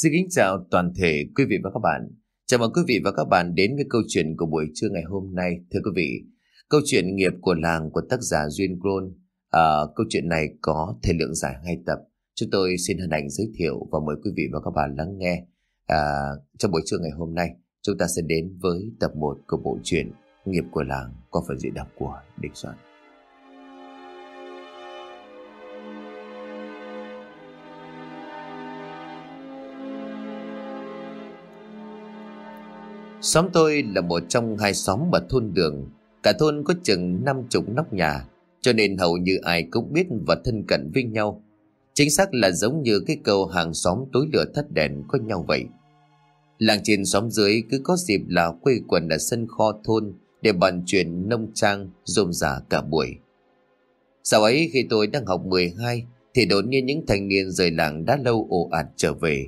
Xin kính chào toàn thể quý vị và các bạn. Chào mừng quý vị và các bạn đến với câu chuyện của buổi trưa ngày hôm nay. Thưa quý vị, câu chuyện nghiệp của làng của tác giả Duyên Grôn. À, câu chuyện này có thể lượng dài hai tập. Chúng tôi xin hân hạnh giới thiệu và mời quý vị và các bạn lắng nghe. À, trong buổi trưa ngày hôm nay, chúng ta sẽ đến với tập 1 của bộ truyện Nghiệp của làng có phần diễn đọc của Địch Soạn. Xóm tôi là một trong hai xóm mà thôn đường. Cả thôn có chừng năm chục nóc nhà, cho nên hầu như ai cũng biết và thân cận với nhau. Chính xác là giống như cái câu hàng xóm tối lửa thắt đèn có nhau vậy. Làng trên xóm dưới cứ có dịp là quê quần ở sân kho thôn để bàn chuyện nông trang rôm rả cả buổi. Sau ấy khi tôi đang học 12 thì đột nhiên những thanh niên rời làng đã lâu ồ ạt trở về.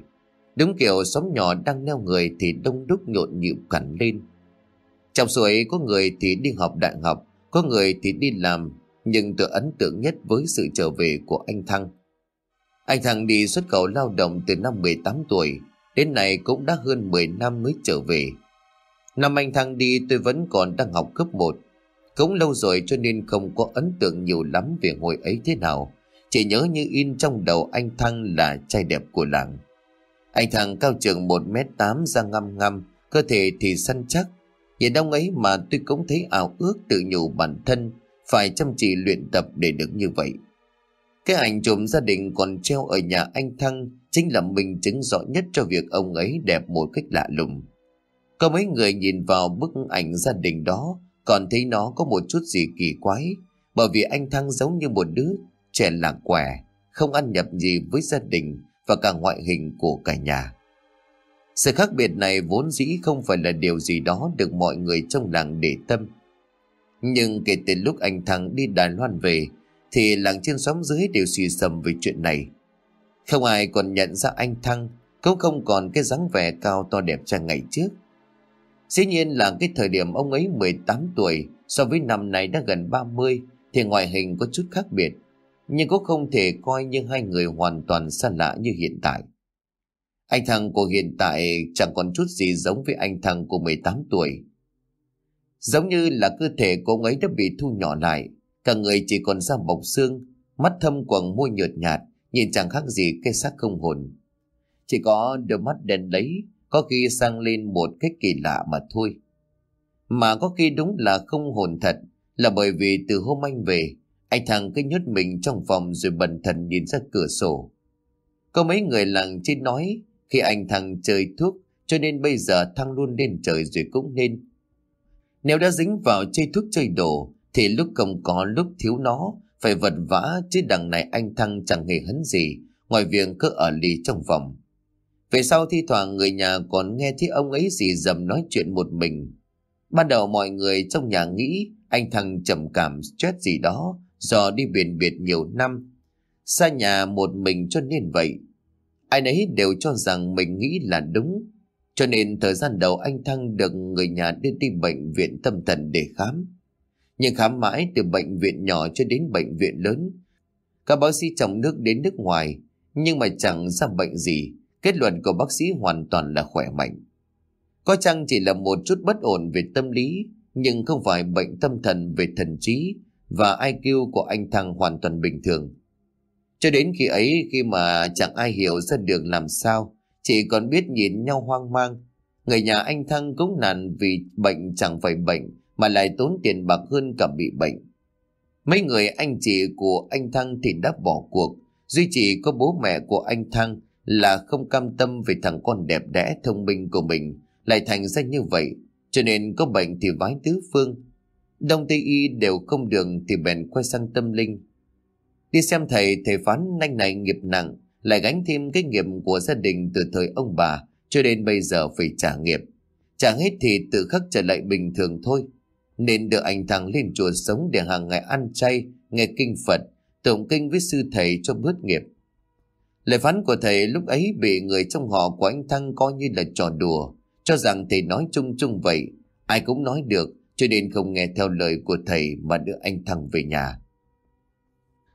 Đúng kiểu xóm nhỏ đang neo người thì đông đúc nhộn nhịp cẳn lên. Trong số ấy có người thì đi học đại học, có người thì đi làm, nhưng tôi ấn tượng nhất với sự trở về của anh Thăng. Anh Thăng đi xuất khẩu lao động từ năm 18 tuổi, đến nay cũng đã hơn 10 năm mới trở về. Năm anh Thăng đi tôi vẫn còn đang học cấp 1. Cũng lâu rồi cho nên không có ấn tượng nhiều lắm về hồi ấy thế nào. Chỉ nhớ như in trong đầu anh Thăng là trai đẹp của làng. Anh thằng cao chừng 1m8 ra ngăm ngăm, cơ thể thì săn chắc. Nhìn ông ấy mà tôi cũng thấy ảo ước tự nhủ bản thân phải chăm chỉ luyện tập để được như vậy. Cái ảnh chụp gia đình còn treo ở nhà anh Thăng chính là minh chứng rõ nhất cho việc ông ấy đẹp một cách lạ lùng. Có mấy người nhìn vào bức ảnh gia đình đó còn thấy nó có một chút gì kỳ quái bởi vì anh Thăng giống như một đứa trẻ lạc quẻ, không ăn nhập gì với gia đình và cả ngoại hình của cả nhà. Sự khác biệt này vốn dĩ không phải là điều gì đó được mọi người trong làng để tâm. Nhưng kể từ lúc anh Thắng đi Đài Loan về, thì làng trên xóm dưới đều suy sầm về chuyện này. Không ai còn nhận ra anh Thăng, cũng không còn cái dáng vẻ cao to đẹp trai ngày trước. Dĩ nhiên là cái thời điểm ông ấy 18 tuổi, so với năm nay đã gần 30, thì ngoại hình có chút khác biệt nhưng cũng không thể coi như hai người hoàn toàn xa lạ như hiện tại. Anh thằng của hiện tại chẳng còn chút gì giống với anh thằng của 18 tuổi. Giống như là cơ thể của ông ấy đã bị thu nhỏ lại, cả người chỉ còn da bọc xương, mắt thâm quầng môi nhợt nhạt, nhìn chẳng khác gì cây xác không hồn. Chỉ có đôi mắt đen lấy, có khi sang lên một cách kỳ lạ mà thôi. Mà có khi đúng là không hồn thật, là bởi vì từ hôm anh về, anh thằng cứ nhốt mình trong phòng rồi bần thần nhìn ra cửa sổ. Có mấy người làng trên nói, khi anh thằng chơi thuốc, cho nên bây giờ thăng luôn lên trời rồi cũng nên. Nếu đã dính vào chơi thuốc chơi đồ, thì lúc không có lúc thiếu nó, phải vật vã, chứ đằng này anh thăng chẳng hề hấn gì, ngoài việc cứ ở lì trong phòng. Về sau thi thoảng người nhà còn nghe thấy ông ấy gì dầm nói chuyện một mình. Ban đầu mọi người trong nhà nghĩ anh thằng trầm cảm stress gì đó do đi biển biệt nhiều năm, xa nhà một mình cho nên vậy. Ai nấy đều cho rằng mình nghĩ là đúng, cho nên thời gian đầu anh Thăng được người nhà đưa đi bệnh viện tâm thần để khám. Nhưng khám mãi từ bệnh viện nhỏ cho đến bệnh viện lớn. Các bác sĩ trong nước đến nước ngoài, nhưng mà chẳng ra bệnh gì, kết luận của bác sĩ hoàn toàn là khỏe mạnh. Có chăng chỉ là một chút bất ổn về tâm lý, nhưng không phải bệnh tâm thần về thần trí và IQ của anh Thăng hoàn toàn bình thường. Cho đến khi ấy khi mà chẳng ai hiểu ra được làm sao, chỉ còn biết nhìn nhau hoang mang. Người nhà anh Thăng cũng nản vì bệnh chẳng phải bệnh mà lại tốn tiền bạc hơn cả bị bệnh. Mấy người anh chị của anh Thăng thì đã bỏ cuộc, duy chỉ có bố mẹ của anh Thăng là không cam tâm về thằng con đẹp đẽ thông minh của mình lại thành ra như vậy, cho nên có bệnh thì vái tứ phương, Đông Tây Y đều không được thì bèn quay sang tâm linh. Đi xem thầy, thầy phán nanh này nghiệp nặng, lại gánh thêm cái nghiệp của gia đình từ thời ông bà, cho đến bây giờ phải trả nghiệp. Trả hết thì tự khắc trở lại bình thường thôi. Nên đưa anh thằng lên chùa sống để hàng ngày ăn chay, nghe kinh Phật, tụng kinh với sư thầy cho bớt nghiệp. Lời phán của thầy lúc ấy bị người trong họ của anh Thăng coi như là trò đùa, cho rằng thầy nói chung chung vậy, ai cũng nói được, cho nên không nghe theo lời của thầy mà đưa anh Thăng về nhà.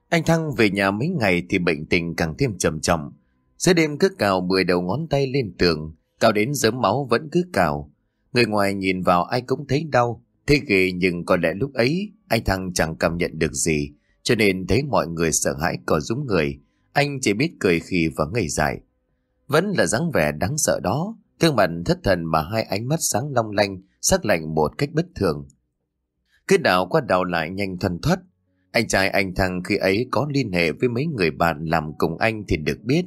Anh Thăng về nhà mấy ngày thì bệnh tình càng thêm trầm trọng. Giữa đêm cứ cào mười đầu ngón tay lên tường, cào đến giấm máu vẫn cứ cào. Người ngoài nhìn vào ai cũng thấy đau, thế ghê nhưng có lẽ lúc ấy anh Thăng chẳng cảm nhận được gì, cho nên thấy mọi người sợ hãi cò rúm người. Anh chỉ biết cười khì và ngây dại. Vẫn là dáng vẻ đáng sợ đó, gương mặt thất thần mà hai ánh mắt sáng long lanh, sắc lạnh một cách bất thường. Cứ đảo qua đảo lại nhanh thuần thoát. Anh trai anh thằng khi ấy có liên hệ với mấy người bạn làm cùng anh thì được biết.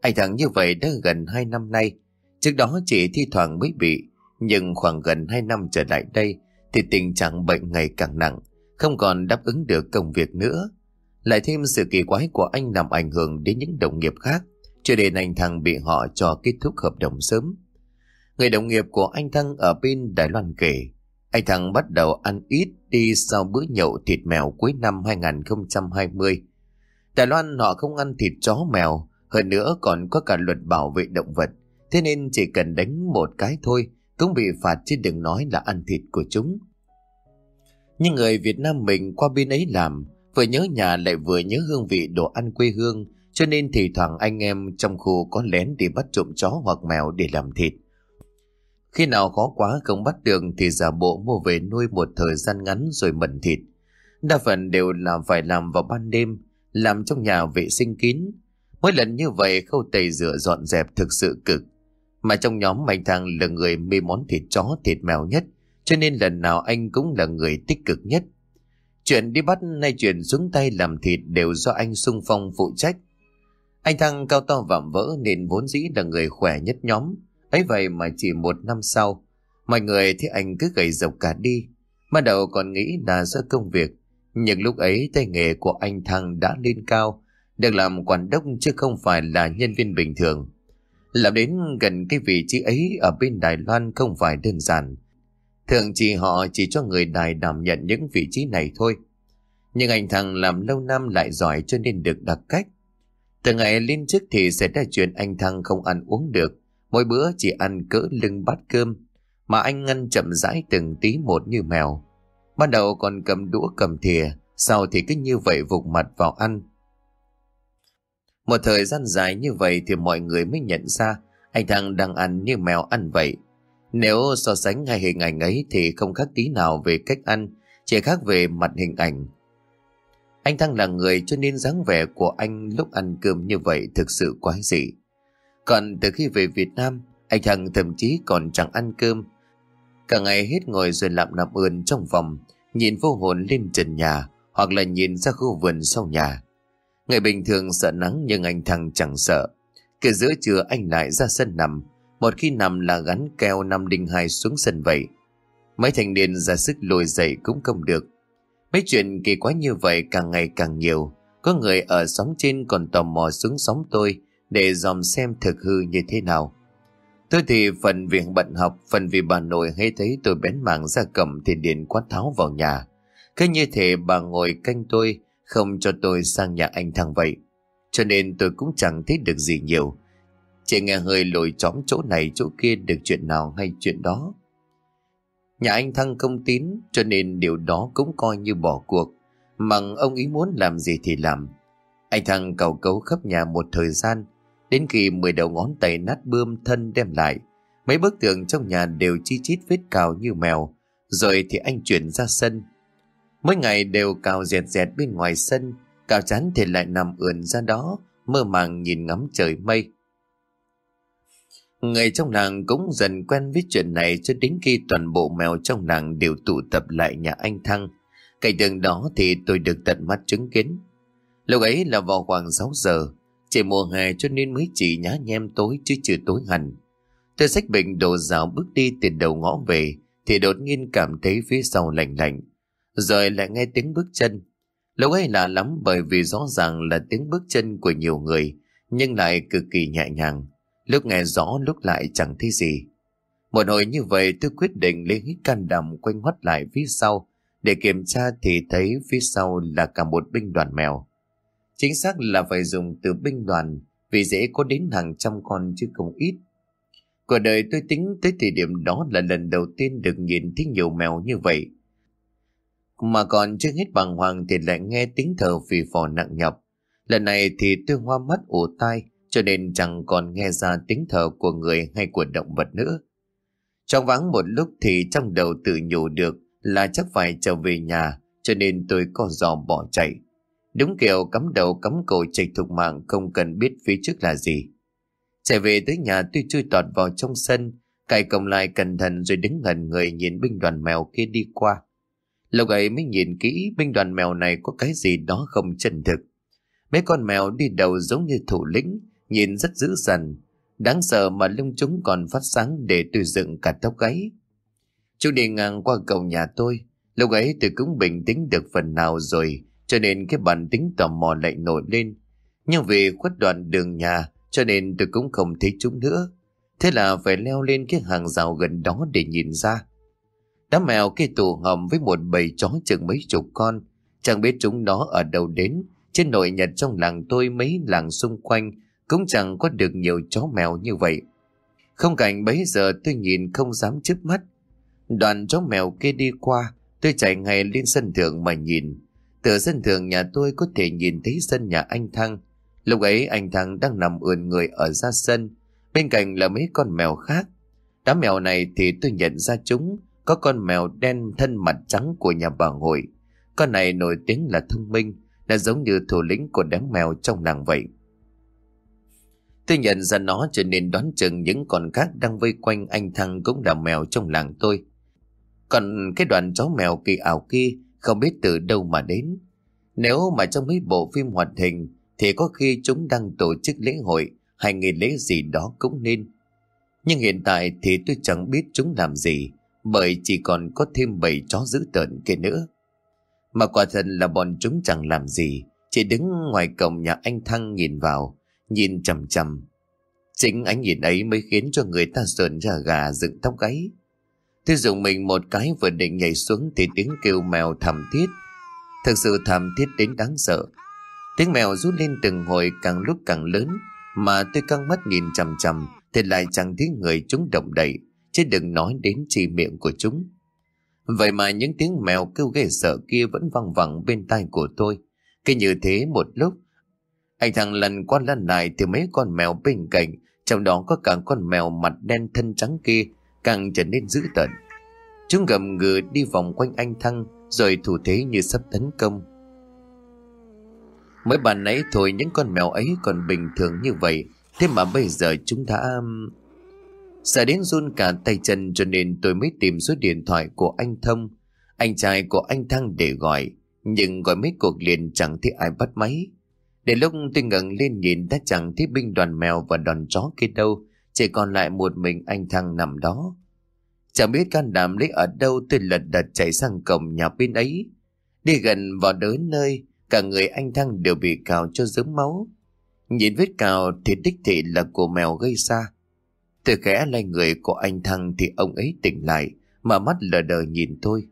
Anh thằng như vậy đã gần hai năm nay. Trước đó chỉ thi thoảng mới bị, nhưng khoảng gần hai năm trở lại đây thì tình trạng bệnh ngày càng nặng, không còn đáp ứng được công việc nữa. Lại thêm sự kỳ quái của anh làm ảnh hưởng đến những đồng nghiệp khác, cho nên anh thằng bị họ cho kết thúc hợp đồng sớm. Người đồng nghiệp của anh Thăng ở bên Đài Loan kể, anh Thăng bắt đầu ăn ít đi sau bữa nhậu thịt mèo cuối năm 2020. Đài Loan họ không ăn thịt chó mèo, hơn nữa còn có cả luật bảo vệ động vật. Thế nên chỉ cần đánh một cái thôi cũng bị phạt chứ đừng nói là ăn thịt của chúng. Nhưng người Việt Nam mình qua bên ấy làm, vừa nhớ nhà lại vừa nhớ hương vị đồ ăn quê hương, cho nên thì thoảng anh em trong khu có lén đi bắt trộm chó hoặc mèo để làm thịt. Khi nào khó quá không bắt được thì giả bộ mua về nuôi một thời gian ngắn rồi mẩn thịt. Đa phần đều là phải làm vào ban đêm, làm trong nhà vệ sinh kín. Mỗi lần như vậy khâu tẩy rửa dọn dẹp thực sự cực. Mà trong nhóm Mạnh Thằng là người mê món thịt chó thịt mèo nhất, cho nên lần nào anh cũng là người tích cực nhất. Chuyện đi bắt nay chuyện xuống tay làm thịt đều do anh sung phong phụ trách. Anh Thăng cao to vạm vỡ nên vốn dĩ là người khỏe nhất nhóm, ấy vậy mà chỉ một năm sau, mọi người thấy anh cứ gầy dọc cả đi. Ban đầu còn nghĩ là do công việc, nhưng lúc ấy tay nghề của anh Thăng đã lên cao, được làm quản đốc chứ không phải là nhân viên bình thường. Làm đến gần cái vị trí ấy ở bên Đài Loan không phải đơn giản. Thường chỉ họ chỉ cho người Đài đảm nhận những vị trí này thôi. Nhưng anh thằng làm lâu năm lại giỏi cho nên được đặc cách. Từ ngày lên chức thì sẽ ra chuyện anh thằng không ăn uống được. Mỗi bữa chỉ ăn cỡ lưng bát cơm. Mà anh ngăn chậm rãi từng tí một như mèo. Ban đầu còn cầm đũa cầm thìa. Sau thì cứ như vậy vụt mặt vào ăn. Một thời gian dài như vậy thì mọi người mới nhận ra anh thằng đang ăn như mèo ăn vậy. Nếu so sánh hai hình ảnh ấy thì không khác tí nào về cách ăn, chỉ khác về mặt hình ảnh. Anh Thăng là người cho nên dáng vẻ của anh lúc ăn cơm như vậy thực sự quái dị. Còn từ khi về Việt Nam, anh Thăng thậm chí còn chẳng ăn cơm. Cả ngày hết ngồi rồi lạm nằm ườn trong phòng, nhìn vô hồn lên trần nhà hoặc là nhìn ra khu vườn sau nhà. Người bình thường sợ nắng nhưng anh Thăng chẳng sợ. Kể giữa trưa anh lại ra sân nằm, một khi nằm là gắn keo năm đinh hai xuống sân vậy. Mấy thanh niên ra sức lùi dậy cũng không được. Mấy chuyện kỳ quái như vậy càng ngày càng nhiều. Có người ở xóm trên còn tò mò xuống xóm tôi để dòm xem thực hư như thế nào. Tôi thì phần vì bận học, phần vì bà nội hay thấy tôi bén mảng ra cầm thì điện quát tháo vào nhà. Cứ như thế bà ngồi canh tôi, không cho tôi sang nhà anh thằng vậy. Cho nên tôi cũng chẳng thấy được gì nhiều. Chỉ nghe hơi lồi chóm chỗ này chỗ kia được chuyện nào hay chuyện đó. Nhà anh Thăng không tín cho nên điều đó cũng coi như bỏ cuộc. Mặng ông ý muốn làm gì thì làm. Anh Thăng cầu cấu khắp nhà một thời gian. Đến khi mười đầu ngón tay nát bươm thân đem lại. Mấy bức tường trong nhà đều chi chít vết cào như mèo. Rồi thì anh chuyển ra sân. Mỗi ngày đều cào dẹt dẹt bên ngoài sân. Cào chán thì lại nằm ườn ra đó. Mơ màng nhìn ngắm trời mây. Người trong làng cũng dần quen với chuyện này cho đến khi toàn bộ mèo trong làng đều tụ tập lại nhà anh Thăng. Cảnh tượng đó thì tôi được tận mắt chứng kiến. Lúc ấy là vào khoảng 6 giờ, trời mùa hè cho nên mới chỉ nhá nhem tối chứ chưa tối hẳn. Tôi sách bệnh đồ rào bước đi từ đầu ngõ về, thì đột nhiên cảm thấy phía sau lạnh lạnh. Rồi lại nghe tiếng bước chân. Lúc ấy lạ lắm bởi vì rõ ràng là tiếng bước chân của nhiều người, nhưng lại cực kỳ nhẹ nhàng. Lúc nghe rõ, lúc lại chẳng thấy gì. Một hồi như vậy, tôi quyết định lấy hít can đảm quanh hoắt lại phía sau. Để kiểm tra thì thấy phía sau là cả một binh đoàn mèo. Chính xác là phải dùng từ binh đoàn, vì dễ có đến hàng trăm con chứ không ít. Cuộc đời tôi tính tới thời điểm đó là lần đầu tiên được nhìn thấy nhiều mèo như vậy. Mà còn chưa hết bằng hoàng thì lại nghe tiếng thở phì phò nặng nhọc. Lần này thì tôi hoa mắt ủ tai, cho nên chẳng còn nghe ra tiếng thở của người hay của động vật nữa. Trong vắng một lúc thì trong đầu tự nhủ được là chắc phải trở về nhà, cho nên tôi có dò bỏ chạy. Đúng kiểu cắm đầu cắm cổ chạy thục mạng không cần biết phía trước là gì. Chạy về tới nhà tôi chui tọt vào trong sân, cài cổng lại cẩn thận rồi đứng ngẩn người nhìn binh đoàn mèo kia đi qua. Lúc ấy mới nhìn kỹ binh đoàn mèo này có cái gì đó không chân thực. Mấy con mèo đi đầu giống như thủ lĩnh, nhìn rất dữ dằn, đáng sợ mà lưng chúng còn phát sáng để tôi dựng cả tóc gáy. Chú đi ngang qua cầu nhà tôi, lúc ấy tôi cũng bình tĩnh được phần nào rồi, cho nên cái bản tính tò mò lại nổi lên. Nhưng vì khuất đoạn đường nhà, cho nên tôi cũng không thấy chúng nữa. Thế là phải leo lên cái hàng rào gần đó để nhìn ra. Đám mèo kia tù hầm với một bầy chó chừng mấy chục con. Chẳng biết chúng nó ở đâu đến. Trên nội nhật trong làng tôi mấy làng xung quanh cũng chẳng có được nhiều chó mèo như vậy. Không cảnh bấy giờ tôi nhìn không dám chớp mắt. Đoàn chó mèo kia đi qua, tôi chạy ngay lên sân thượng mà nhìn. Từ sân thượng nhà tôi có thể nhìn thấy sân nhà anh Thăng. Lúc ấy anh Thăng đang nằm ườn người ở ra sân, bên cạnh là mấy con mèo khác. Đám mèo này thì tôi nhận ra chúng, có con mèo đen thân mặt trắng của nhà bà Hội. Con này nổi tiếng là thông minh, là giống như thủ lĩnh của đám mèo trong làng vậy. Tôi nhận ra nó cho nên đoán chừng những con khác đang vây quanh anh Thăng cũng là mèo trong làng tôi. Còn cái đoàn chó mèo kỳ ảo kia không biết từ đâu mà đến. Nếu mà trong mấy bộ phim hoạt hình thì có khi chúng đang tổ chức lễ hội hay ngày lễ gì đó cũng nên. Nhưng hiện tại thì tôi chẳng biết chúng làm gì bởi chỉ còn có thêm bảy chó dữ tợn kia nữa. Mà quả thật là bọn chúng chẳng làm gì, chỉ đứng ngoài cổng nhà anh Thăng nhìn vào, nhìn chầm chầm. Chính ánh nhìn ấy mới khiến cho người ta sờn ra gà dựng tóc gáy thế dùng mình một cái vừa định nhảy xuống thì tiếng kêu mèo thầm thiết. Thực sự thầm thiết đến đáng sợ. Tiếng mèo rút lên từng hồi càng lúc càng lớn mà tôi căng mắt nhìn chằm chằm thì lại chẳng thấy người chúng động đậy chứ đừng nói đến chỉ miệng của chúng. Vậy mà những tiếng mèo kêu ghê sợ kia vẫn văng vẳng bên tai của tôi. Cứ như thế một lúc, anh thằng lần qua lần lại thì mấy con mèo bên cạnh, trong đó có cả con mèo mặt đen thân trắng kia, càng trở nên dữ tợn. Chúng gầm ngừ đi vòng quanh anh Thăng rồi thủ thế như sắp tấn công. Mới bàn nãy thôi những con mèo ấy còn bình thường như vậy, thế mà bây giờ chúng đã... Um, sợ đến run cả tay chân cho nên tôi mới tìm số điện thoại của anh Thông, anh trai của anh Thăng để gọi, nhưng gọi mấy cuộc liền chẳng thấy ai bắt máy. Để lúc tôi ngẩng lên nhìn đã chẳng thấy binh đoàn mèo và đoàn chó kia đâu, chỉ còn lại một mình anh Thăng nằm đó. Chẳng biết can đảm lấy ở đâu tôi lật đật chạy sang cổng nhà bên ấy. Đi gần vào đớn nơi, cả người anh Thăng đều bị cào cho dớm máu. Nhìn vết cào thì đích thị là của mèo gây ra. Tôi khẽ lay người của anh Thăng thì ông ấy tỉnh lại, mà mắt lờ đờ nhìn tôi.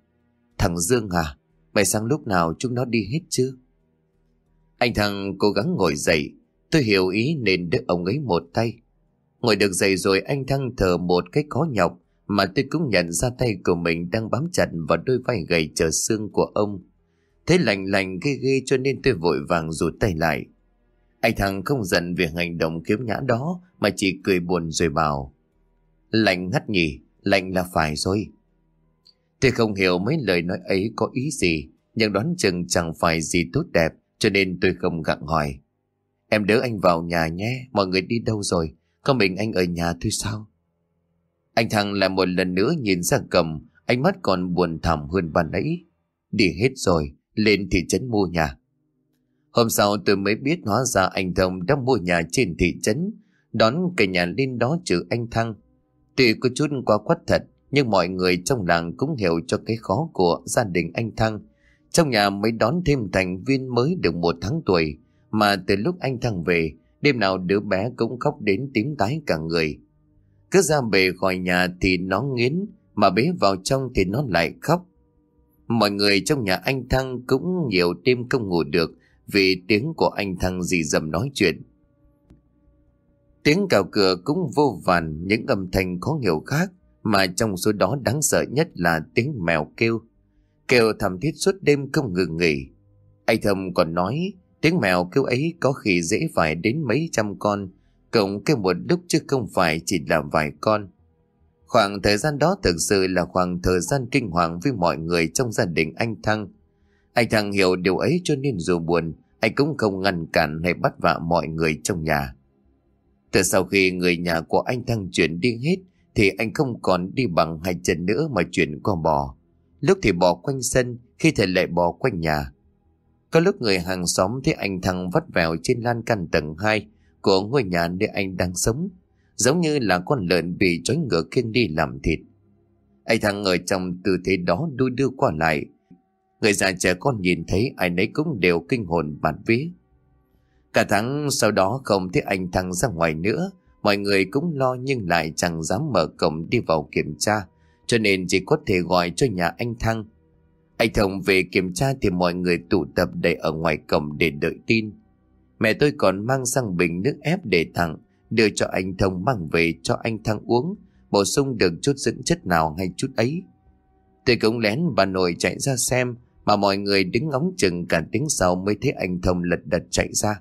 Thằng Dương à, mày sang lúc nào chúng nó đi hết chưa? Anh Thăng cố gắng ngồi dậy, tôi hiểu ý nên đỡ ông ấy một tay. Ngồi được dậy rồi anh Thăng thở một cái khó nhọc mà tôi cũng nhận ra tay của mình đang bám chặt vào đôi vai gầy chờ xương của ông. Thế lạnh lạnh ghê ghê cho nên tôi vội vàng rụt tay lại. Anh thằng không giận về hành động kiếm nhã đó mà chỉ cười buồn rồi bảo. Lạnh ngắt nhỉ, lạnh là phải rồi. Tôi không hiểu mấy lời nói ấy có ý gì, nhưng đoán chừng chẳng phải gì tốt đẹp, cho nên tôi không gặng hỏi. Em đỡ anh vào nhà nhé, mọi người đi đâu rồi? Có mình anh ở nhà thôi sao? Anh thằng lại một lần nữa nhìn ra cầm, ánh mắt còn buồn thảm hơn ban nãy. Đi hết rồi, lên thị trấn mua nhà. Hôm sau tôi mới biết hóa ra anh Thông đã mua nhà trên thị trấn, đón cả nhà lên đó trừ anh Thăng. Tuy có chút quá quắt thật, nhưng mọi người trong làng cũng hiểu cho cái khó của gia đình anh Thăng. Trong nhà mới đón thêm thành viên mới được một tháng tuổi, mà từ lúc anh Thăng về, đêm nào đứa bé cũng khóc đến tím tái cả người. Cứ ra bề khỏi nhà thì nó nghiến, mà bế vào trong thì nó lại khóc. Mọi người trong nhà anh Thăng cũng nhiều đêm không ngủ được vì tiếng của anh Thăng dì dầm nói chuyện. Tiếng cào cửa cũng vô vàn những âm thanh khó hiểu khác mà trong số đó đáng sợ nhất là tiếng mèo kêu. Kêu thầm thiết suốt đêm không ngừng nghỉ. Anh Thầm còn nói tiếng mèo kêu ấy có khi dễ phải đến mấy trăm con Cộng cái một lúc chứ không phải chỉ là vài con. Khoảng thời gian đó thực sự là khoảng thời gian kinh hoàng với mọi người trong gia đình anh Thăng. Anh Thăng hiểu điều ấy cho nên dù buồn, anh cũng không ngăn cản hay bắt vạ mọi người trong nhà. Từ sau khi người nhà của anh Thăng chuyển đi hết, thì anh không còn đi bằng hai chân nữa mà chuyển qua bò. Lúc thì bò quanh sân, khi thì lại bò quanh nhà. Có lúc người hàng xóm thấy anh thằng vắt vẻo trên lan căn tầng 2 của ngôi nhà nơi anh đang sống, giống như là con lợn bị trói ngựa khiêng đi làm thịt. Anh thằng ở trong tư thế đó đuôi đưa qua lại. Người già trẻ con nhìn thấy ai nấy cũng đều kinh hồn bạt vía. Cả tháng sau đó không thấy anh thằng ra ngoài nữa, mọi người cũng lo nhưng lại chẳng dám mở cổng đi vào kiểm tra, cho nên chỉ có thể gọi cho nhà anh Thăng. Anh Thông về kiểm tra thì mọi người tụ tập đầy ở ngoài cổng để đợi tin. Mẹ tôi còn mang sang bình nước ép để tặng, đưa cho anh Thông mang về cho anh Thăng uống, bổ sung được chút dưỡng chất nào hay chút ấy. Tôi cũng lén bà nội chạy ra xem, mà mọi người đứng ngóng chừng cả tiếng sau mới thấy anh Thông lật đật chạy ra.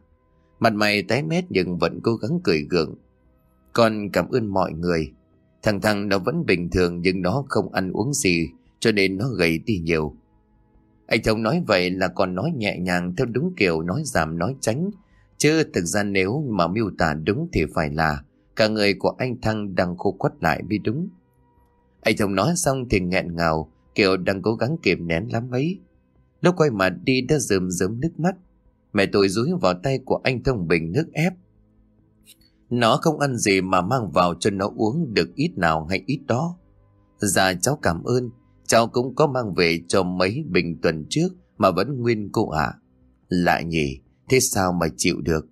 Mặt mày tái mét nhưng vẫn cố gắng cười gượng. Con cảm ơn mọi người. Thằng thằng nó vẫn bình thường nhưng nó không ăn uống gì cho nên nó gầy đi nhiều. Anh chồng nói vậy là còn nói nhẹ nhàng theo đúng kiểu nói giảm nói tránh. Chứ thực ra nếu mà miêu tả đúng thì phải là cả người của anh Thăng đang khô quắt lại mới đúng. Anh chồng nói xong thì nghẹn ngào kiểu đang cố gắng kiềm nén lắm ấy. Lúc quay mặt đi đã rơm rớm nước mắt. Mẹ tôi rúi vào tay của anh Thông bình nước ép. Nó không ăn gì mà mang vào cho nó uống được ít nào hay ít đó. Dạ cháu cảm ơn, cháu cũng có mang về cho mấy bình tuần trước mà vẫn nguyên cô ạ. À. Lạ nhỉ, thế sao mà chịu được?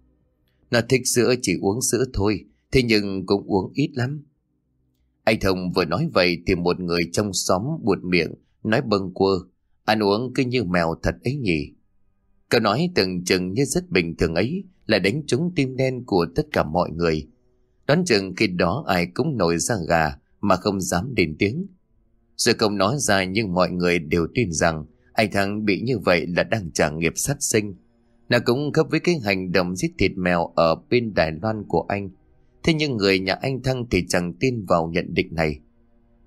Nó thích sữa chỉ uống sữa thôi, thế nhưng cũng uống ít lắm. Anh Thông vừa nói vậy thì một người trong xóm buột miệng, nói bâng quơ. Ăn uống cứ như mèo thật ấy nhỉ. Câu nói từng chừng như rất bình thường ấy là đánh trúng tim đen của tất cả mọi người. Đoán chừng khi đó ai cũng nổi ra gà mà không dám đến tiếng. Sự không nói ra nhưng mọi người đều tin rằng anh Thắng bị như vậy là đang trả nghiệp sát sinh. Nó cũng khớp với cái hành động giết thịt mèo ở bên Đài Loan của anh. Thế nhưng người nhà anh Thăng thì chẳng tin vào nhận định này.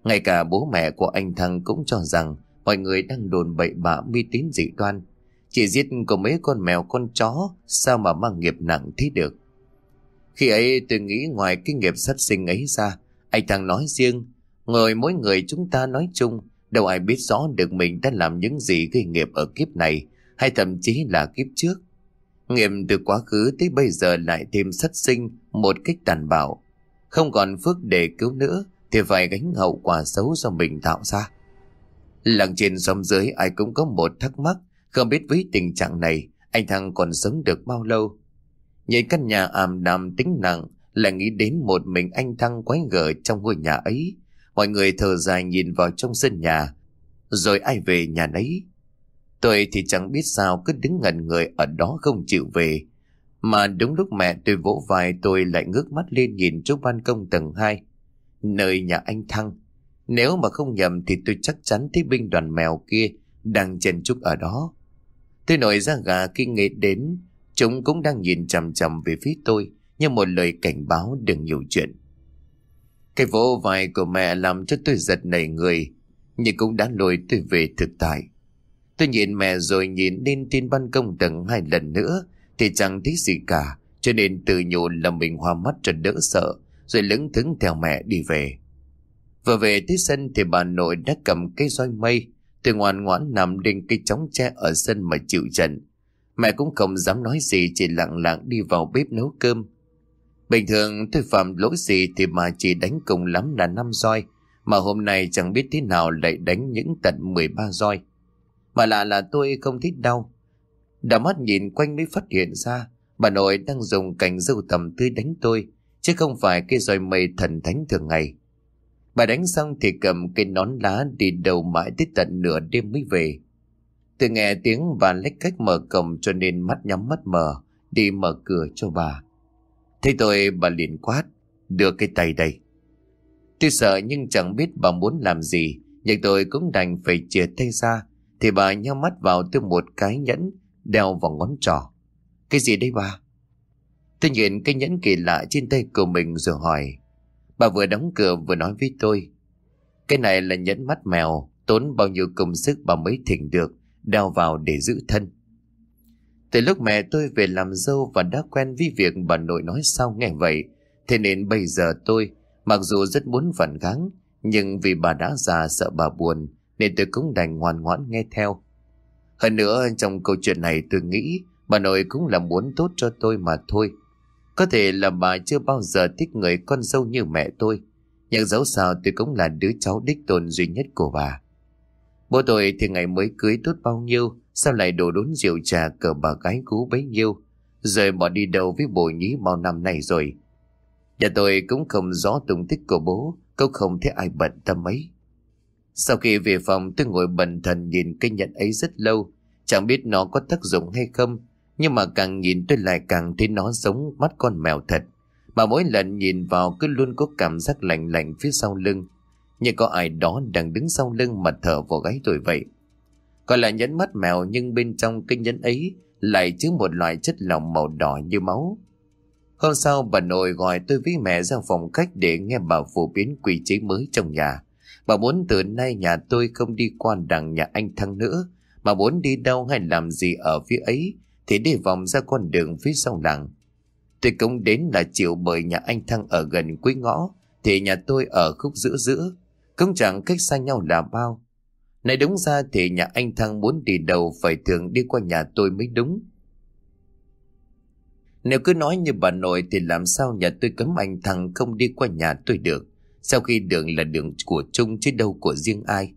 Ngay cả bố mẹ của anh Thăng cũng cho rằng mọi người đang đồn bậy bạ mê tín dị đoan. Chỉ giết có mấy con mèo, con chó, Sao mà mang nghiệp nặng thế được Khi ấy tôi nghĩ ngoài cái nghiệp sát sinh ấy ra, Anh thằng nói riêng Ngồi mỗi người chúng ta nói chung Đâu ai biết rõ được mình đã làm những gì gây nghiệp ở kiếp này Hay thậm chí là kiếp trước Nghiệp từ quá khứ tới bây giờ lại thêm sát sinh Một cách tàn bạo Không còn phước để cứu nữa Thì phải gánh hậu quả xấu do mình tạo ra Làng trên xóm dưới ai cũng có một thắc mắc không biết với tình trạng này, anh Thăng còn sống được bao lâu. Nhìn căn nhà ảm đạm tính nặng, là nghĩ đến một mình anh Thăng quái gở trong ngôi nhà ấy. Mọi người thở dài nhìn vào trong sân nhà, rồi ai về nhà nấy. Tôi thì chẳng biết sao cứ đứng ngẩn người ở đó không chịu về. Mà đúng lúc mẹ tôi vỗ vai tôi lại ngước mắt lên nhìn chỗ ban công tầng 2. Nơi nhà anh Thăng. Nếu mà không nhầm thì tôi chắc chắn thấy binh đoàn mèo kia đang chen chúc ở đó. Tôi nổi ra gà khi nghĩ đến, chúng cũng đang nhìn chằm chằm về phía tôi như một lời cảnh báo đừng nhiều chuyện. Cái vỗ vai của mẹ làm cho tôi giật nảy người, nhưng cũng đã lôi tôi về thực tại. Tôi nhìn mẹ rồi nhìn lên trên ban công tầng hai lần nữa thì chẳng thấy gì cả, cho nên tự nhủ là mình hoa mắt cho đỡ sợ, rồi lững thững theo mẹ đi về. Vừa về tới sân thì bà nội đã cầm cây roi mây, Tôi ngoan ngoãn nằm trên cây chóng tre ở sân mà chịu trận. Mẹ cũng không dám nói gì chỉ lặng lặng đi vào bếp nấu cơm. Bình thường tôi phạm lỗi gì thì mà chỉ đánh cùng lắm là năm roi. Mà hôm nay chẳng biết thế nào lại đánh những tận 13 roi. Mà lạ là tôi không thích đau. Đã mắt nhìn quanh mới phát hiện ra bà nội đang dùng cành dâu tầm tươi đánh tôi chứ không phải cái roi mây thần thánh thường ngày. Bà đánh xong thì cầm cây nón lá đi đầu mãi tới tận nửa đêm mới về. Tôi nghe tiếng bà lách cách mở cổng cho nên mắt nhắm mắt mở, đi mở cửa cho bà. Thế tôi bà liền quát, đưa cái tay đây. Tôi sợ nhưng chẳng biết bà muốn làm gì, nhưng tôi cũng đành phải chia tay ra, thì bà nhau mắt vào tôi một cái nhẫn đeo vào ngón trỏ. Cái gì đây bà? Tôi nhìn cái nhẫn kỳ lạ trên tay của mình rồi hỏi. Bà vừa đóng cửa vừa nói với tôi. Cái này là nhẫn mắt mèo, tốn bao nhiêu công sức bà mới thỉnh được, đeo vào để giữ thân. Từ lúc mẹ tôi về làm dâu và đã quen với việc bà nội nói sao nghe vậy, thế nên bây giờ tôi, mặc dù rất muốn phản kháng, nhưng vì bà đã già sợ bà buồn, nên tôi cũng đành ngoan ngoãn nghe theo. Hơn nữa trong câu chuyện này tôi nghĩ bà nội cũng là muốn tốt cho tôi mà thôi. Có thể là bà chưa bao giờ thích người con dâu như mẹ tôi, nhưng dẫu sao tôi cũng là đứa cháu đích tôn duy nhất của bà. Bố tôi thì ngày mới cưới tốt bao nhiêu, sao lại đổ đốn rượu trà cờ bà gái cú bấy nhiêu, rồi bỏ đi đâu với bồ nhí bao năm này rồi. Nhà tôi cũng không rõ tung tích của bố, cũng không thấy ai bận tâm ấy. Sau khi về phòng tôi ngồi bần thần nhìn cái nhận ấy rất lâu, chẳng biết nó có tác dụng hay không, nhưng mà càng nhìn tôi lại càng thấy nó giống mắt con mèo thật. Mà mỗi lần nhìn vào cứ luôn có cảm giác lạnh lạnh phía sau lưng, như có ai đó đang đứng sau lưng mà thở vào gáy tôi vậy. Gọi là nhẫn mắt mèo nhưng bên trong cái nhẫn ấy lại chứa một loại chất lỏng màu đỏ như máu. Hôm sau bà nội gọi tôi với mẹ ra phòng khách để nghe bà phổ biến quy chế mới trong nhà. Bà muốn từ nay nhà tôi không đi qua đằng nhà anh Thăng nữa, mà muốn đi đâu hay làm gì ở phía ấy thì đi vòng ra con đường phía sau làng. Tôi cũng đến là chịu bởi nhà anh Thăng ở gần cuối ngõ, thì nhà tôi ở khúc giữa giữa, cũng chẳng cách xa nhau là bao. Này đúng ra thì nhà anh Thăng muốn đi đâu phải thường đi qua nhà tôi mới đúng. Nếu cứ nói như bà nội thì làm sao nhà tôi cấm anh Thăng không đi qua nhà tôi được. Sau khi đường là đường của chung chứ đâu của riêng ai.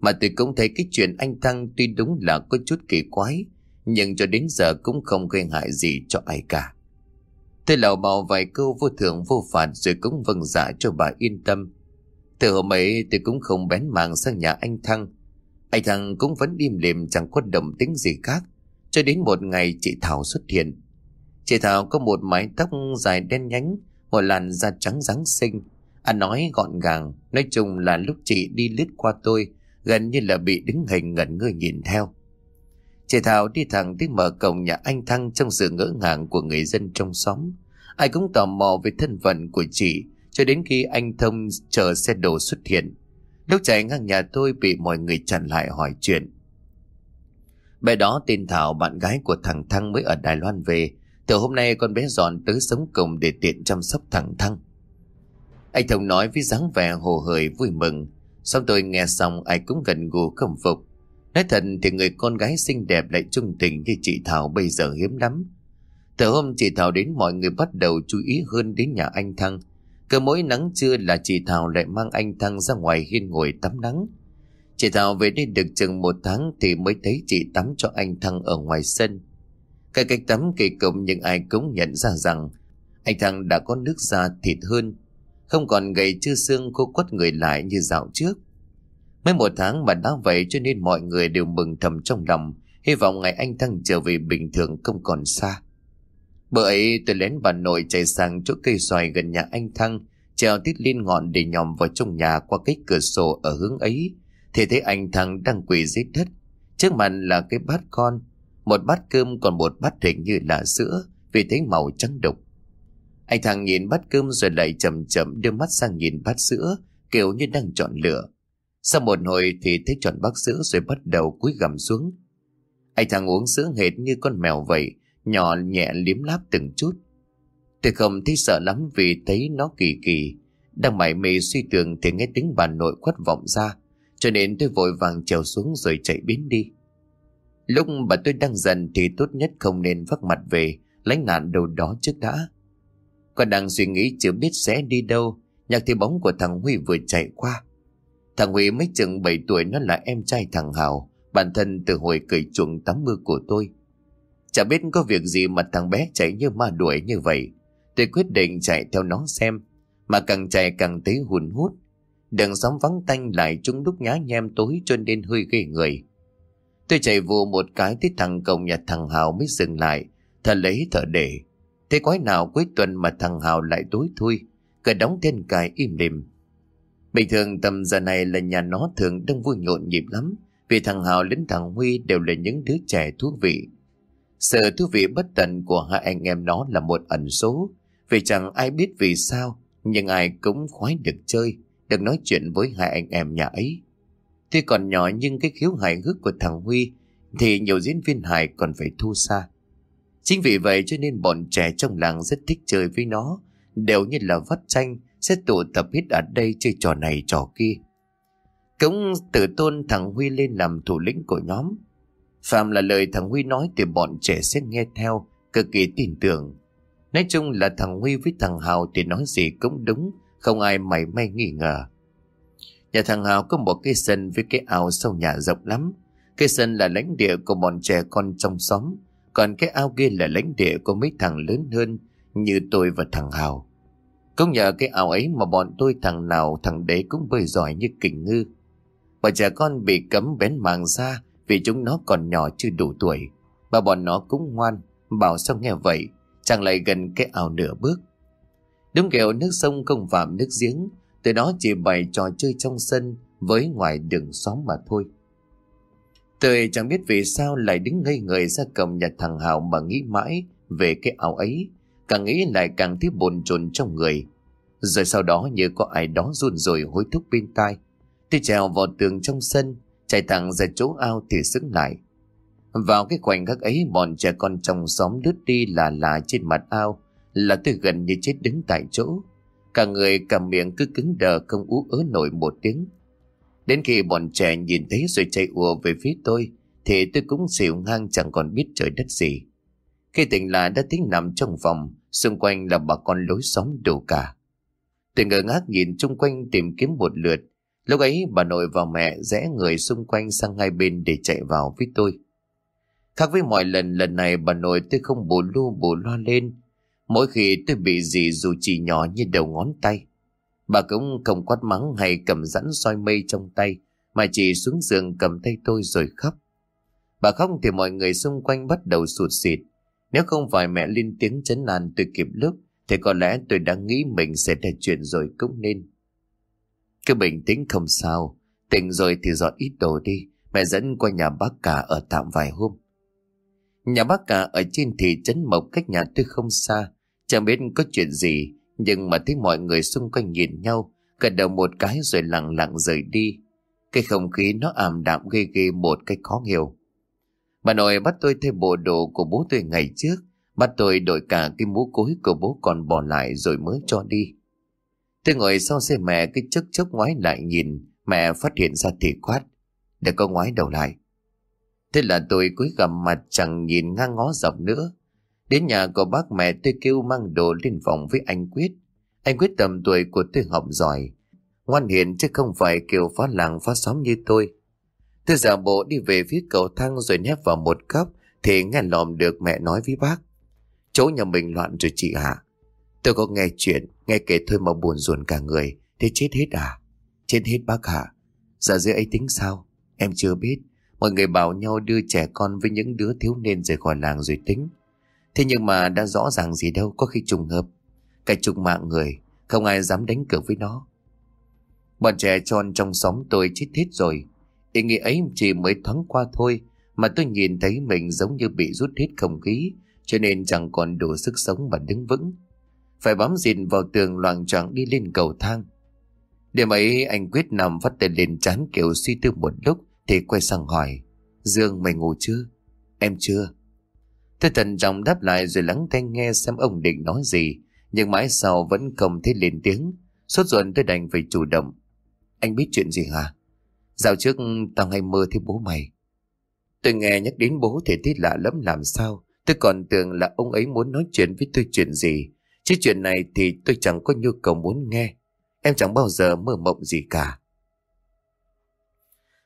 Mà tôi cũng thấy cái chuyện anh Thăng tuy đúng là có chút kỳ quái, nhưng cho đến giờ cũng không gây hại gì cho ai cả. Tôi lào bảo vài câu vô thưởng vô phạt rồi cũng vâng dạ cho bà yên tâm. Từ hôm ấy tôi cũng không bén màng sang nhà anh Thăng. Anh thằng cũng vẫn im lìm chẳng có động tính gì khác. Cho đến một ngày chị Thảo xuất hiện. Chị Thảo có một mái tóc dài đen nhánh, một làn da trắng ráng xinh. Anh nói gọn gàng, nói chung là lúc chị đi lướt qua tôi, gần như là bị đứng hình ngẩn người nhìn theo. Chị Thảo đi thẳng tới mở cổng nhà anh Thăng trong sự ngỡ ngàng của người dân trong xóm. Ai cũng tò mò về thân phận của chị, cho đến khi anh Thông chờ xe đồ xuất hiện. Lúc chạy ngang nhà tôi bị mọi người chặn lại hỏi chuyện. Bé đó tên Thảo, bạn gái của thằng Thăng mới ở Đài Loan về. Từ hôm nay con bé dọn tới sống cùng để tiện chăm sóc thằng Thăng. Anh Thông nói với dáng vẻ hồ hởi vui mừng. Xong tôi nghe xong, ai cũng gần gù khâm phục. Nói thật thì người con gái xinh đẹp lại trung tình như chị Thảo bây giờ hiếm lắm. Từ hôm chị Thảo đến, mọi người bắt đầu chú ý hơn đến nhà anh Thăng. Cứ mỗi nắng trưa là chị Thảo lại mang anh Thăng ra ngoài hiên ngồi tắm nắng. Chị Thảo về đây được chừng một tháng thì mới thấy chị tắm cho anh Thăng ở ngoài sân. Cái cách tắm kỳ cục nhưng ai cũng nhận ra rằng anh Thăng đã có nước da thịt hơn, không còn gầy chưa xương khô quất người lại như dạo trước. Mấy một tháng mà đã vậy cho nên mọi người đều mừng thầm trong lòng, hy vọng ngày anh Thăng trở về bình thường không còn xa. Bữa ấy tôi lén bà nội chạy sang chỗ cây xoài gần nhà anh Thăng, treo tít lên ngọn để nhòm vào trong nhà qua cái cửa sổ ở hướng ấy, thì thấy anh Thăng đang quỳ dưới đất. Trước mặt là cái bát con, một bát cơm còn một bát hình như là sữa, vì thấy màu trắng đục. Anh Thăng nhìn bát cơm rồi lại chậm chậm đưa mắt sang nhìn bát sữa, kiểu như đang chọn lựa. Sau một hồi thì thấy chọn bát sữa rồi bắt đầu cúi gằm xuống. Anh Thăng uống sữa hệt như con mèo vậy, nhỏ nhẹ liếm láp từng chút. Tôi không thấy sợ lắm vì thấy nó kỳ kỳ. Đang mải mê suy tưởng thì nghe tiếng bà nội khuất vọng ra, cho nên tôi vội vàng trèo xuống rồi chạy biến đi. Lúc bà tôi đang dần thì tốt nhất không nên vắt mặt về, lánh nạn đâu đó trước đã. Còn đang suy nghĩ chưa biết sẽ đi đâu, nhạc thì bóng của thằng Huy vừa chạy qua. Thằng Huy mới chừng 7 tuổi nó là em trai thằng Hào, bản thân từ hồi cởi chuồng tắm mưa của tôi. Chả biết có việc gì mà thằng bé chạy như ma đuổi như vậy. Tôi quyết định chạy theo nó xem. Mà càng chạy càng thấy hùn hút. Đường sóng vắng tanh lại chúng lúc nhá nhem tối cho nên hơi ghê người. Tôi chạy vù một cái tới thằng cổng nhà thằng Hào mới dừng lại. Thở lấy thở để. Thế quái nào cuối tuần mà thằng Hào lại tối thui. Cả đóng thiên cài im lìm. Bình thường tầm giờ này là nhà nó thường đông vui nhộn nhịp lắm. Vì thằng Hào lính thằng Huy đều là những đứa trẻ thú vị. Sự thú vị bất tận của hai anh em nó là một ẩn số, vì chẳng ai biết vì sao, nhưng ai cũng khoái được chơi, được nói chuyện với hai anh em nhà ấy. Tuy còn nhỏ nhưng cái khiếu hài hước của thằng Huy thì nhiều diễn viên hài còn phải thu xa. Chính vì vậy cho nên bọn trẻ trong làng rất thích chơi với nó, đều như là vắt tranh, sẽ tụ tập hết ở đây chơi trò này trò kia. Cũng tự tôn thằng Huy lên làm thủ lĩnh của nhóm. Phạm là lời thằng Huy nói thì bọn trẻ sẽ nghe theo, cực kỳ tin tưởng. Nói chung là thằng Huy với thằng Hào thì nói gì cũng đúng, không ai mảy may nghi ngờ. Nhà thằng Hào có một cái sân với cái ao sau nhà rộng lắm. Cái sân là lãnh địa của bọn trẻ con trong xóm, còn cái ao kia là lãnh địa của mấy thằng lớn hơn như tôi và thằng Hào. Cũng nhờ cái ao ấy mà bọn tôi thằng nào thằng đấy cũng bơi giỏi như kình ngư. Và trẻ con bị cấm bén màng ra vì chúng nó còn nhỏ chưa đủ tuổi. Và bọn nó cũng ngoan, bảo sao nghe vậy, chàng lại gần cái ao nửa bước. Đúng kiểu nước sông không phạm nước giếng, từ đó chỉ bày trò chơi trong sân với ngoài đường xóm mà thôi. Tôi chẳng biết vì sao lại đứng ngây người ra cầm nhà thằng Hào mà nghĩ mãi về cái áo ấy. Càng nghĩ lại càng thấy bồn chồn trong người. Rồi sau đó như có ai đó run rồi hối thúc bên tai. Tôi trèo vào tường trong sân, chạy thẳng ra chỗ ao thì xứng lại. Vào cái khoảnh khắc ấy bọn trẻ con trong xóm lướt đi là là trên mặt ao là tôi gần như chết đứng tại chỗ. Cả người cầm miệng cứ cứng đờ không ú ớ nổi một tiếng. Đến khi bọn trẻ nhìn thấy rồi chạy ùa về phía tôi thì tôi cũng xỉu ngang chẳng còn biết trời đất gì. Khi tỉnh lại đã tính nằm trong phòng, xung quanh là bà con lối xóm đủ cả. Tôi ngơ ngác nhìn chung quanh tìm kiếm một lượt. Lúc ấy bà nội và mẹ rẽ người xung quanh sang hai bên để chạy vào với tôi. Khác với mọi lần, lần này bà nội tôi không bù lu bù loa lên. Mỗi khi tôi bị gì dù chỉ nhỏ như đầu ngón tay. Bà cũng không quát mắng hay cầm rắn soi mây trong tay, mà chỉ xuống giường cầm tay tôi rồi khóc. Bà khóc thì mọi người xung quanh bắt đầu sụt xịt. Nếu không phải mẹ lên tiếng chấn an tôi kịp lúc, thì có lẽ tôi đã nghĩ mình sẽ ra chuyện rồi cũng nên. Cứ bình tĩnh không sao, tỉnh rồi thì dọn ít đồ đi, mẹ dẫn qua nhà bác cả ở tạm vài hôm. Nhà bác cả ở trên thị trấn Mộc cách nhà tôi không xa, chẳng biết có chuyện gì, nhưng mà thấy mọi người xung quanh nhìn nhau, gật đầu một cái rồi lặng lặng rời đi. Cái không khí nó ảm đạm ghê ghê một cách khó hiểu. Bà nội bắt tôi thay bộ đồ của bố tôi ngày trước, bắt tôi đổi cả cái mũ cối của bố còn bỏ lại rồi mới cho đi. Tôi ngồi sau xe mẹ cái chốc chốc ngoái lại nhìn, mẹ phát hiện ra thì quát. Để có ngoái đầu lại. Thế là tôi cúi gằm mặt chẳng nhìn ngang ngó dọc nữa. Đến nhà của bác mẹ tôi kêu mang đồ lên phòng với anh Quyết. Anh Quyết tầm tuổi của tôi học giỏi. Ngoan hiền chứ không phải kiểu phá làng phá xóm như tôi. Tôi giả bộ đi về phía cầu thang rồi nép vào một góc thì nghe lòm được mẹ nói với bác. Chỗ nhà mình loạn rồi chị hả? Tôi có nghe chuyện, nghe kể thôi mà buồn ruồn cả người. Thế chết hết à? Chết hết bác hả? dạ dưới ấy tính sao? Em chưa biết. Mọi người bảo nhau đưa trẻ con với những đứa thiếu niên rời khỏi làng rồi tính. Thế nhưng mà đã rõ ràng gì đâu có khi trùng hợp. Cái trùng mạng người, không ai dám đánh cược với nó. Bọn trẻ tròn trong xóm tôi chết hết rồi. Ý nghĩ ấy chỉ mới thoáng qua thôi, mà tôi nhìn thấy mình giống như bị rút hết không khí, cho nên chẳng còn đủ sức sống mà đứng vững. Phải bám dịn vào tường loạn choạng đi lên cầu thang. Đêm ấy anh quyết nằm vắt tay lên chán kiểu suy tư một lúc thì quay sang hỏi. Dương mày ngủ chưa? Em chưa. Tôi thận trọng đáp lại rồi lắng tai nghe xem ông định nói gì, nhưng mãi sau vẫn không thấy lên tiếng. Sốt ruột tôi đành phải chủ động. Anh biết chuyện gì hả? Dạo trước tao hay mơ thấy bố mày. Tôi nghe nhắc đến bố thì thấy lạ lắm làm sao. Tôi còn tưởng là ông ấy muốn nói chuyện với tôi chuyện gì. Chứ chuyện này thì tôi chẳng có nhu cầu muốn nghe. Em chẳng bao giờ mơ mộng gì cả.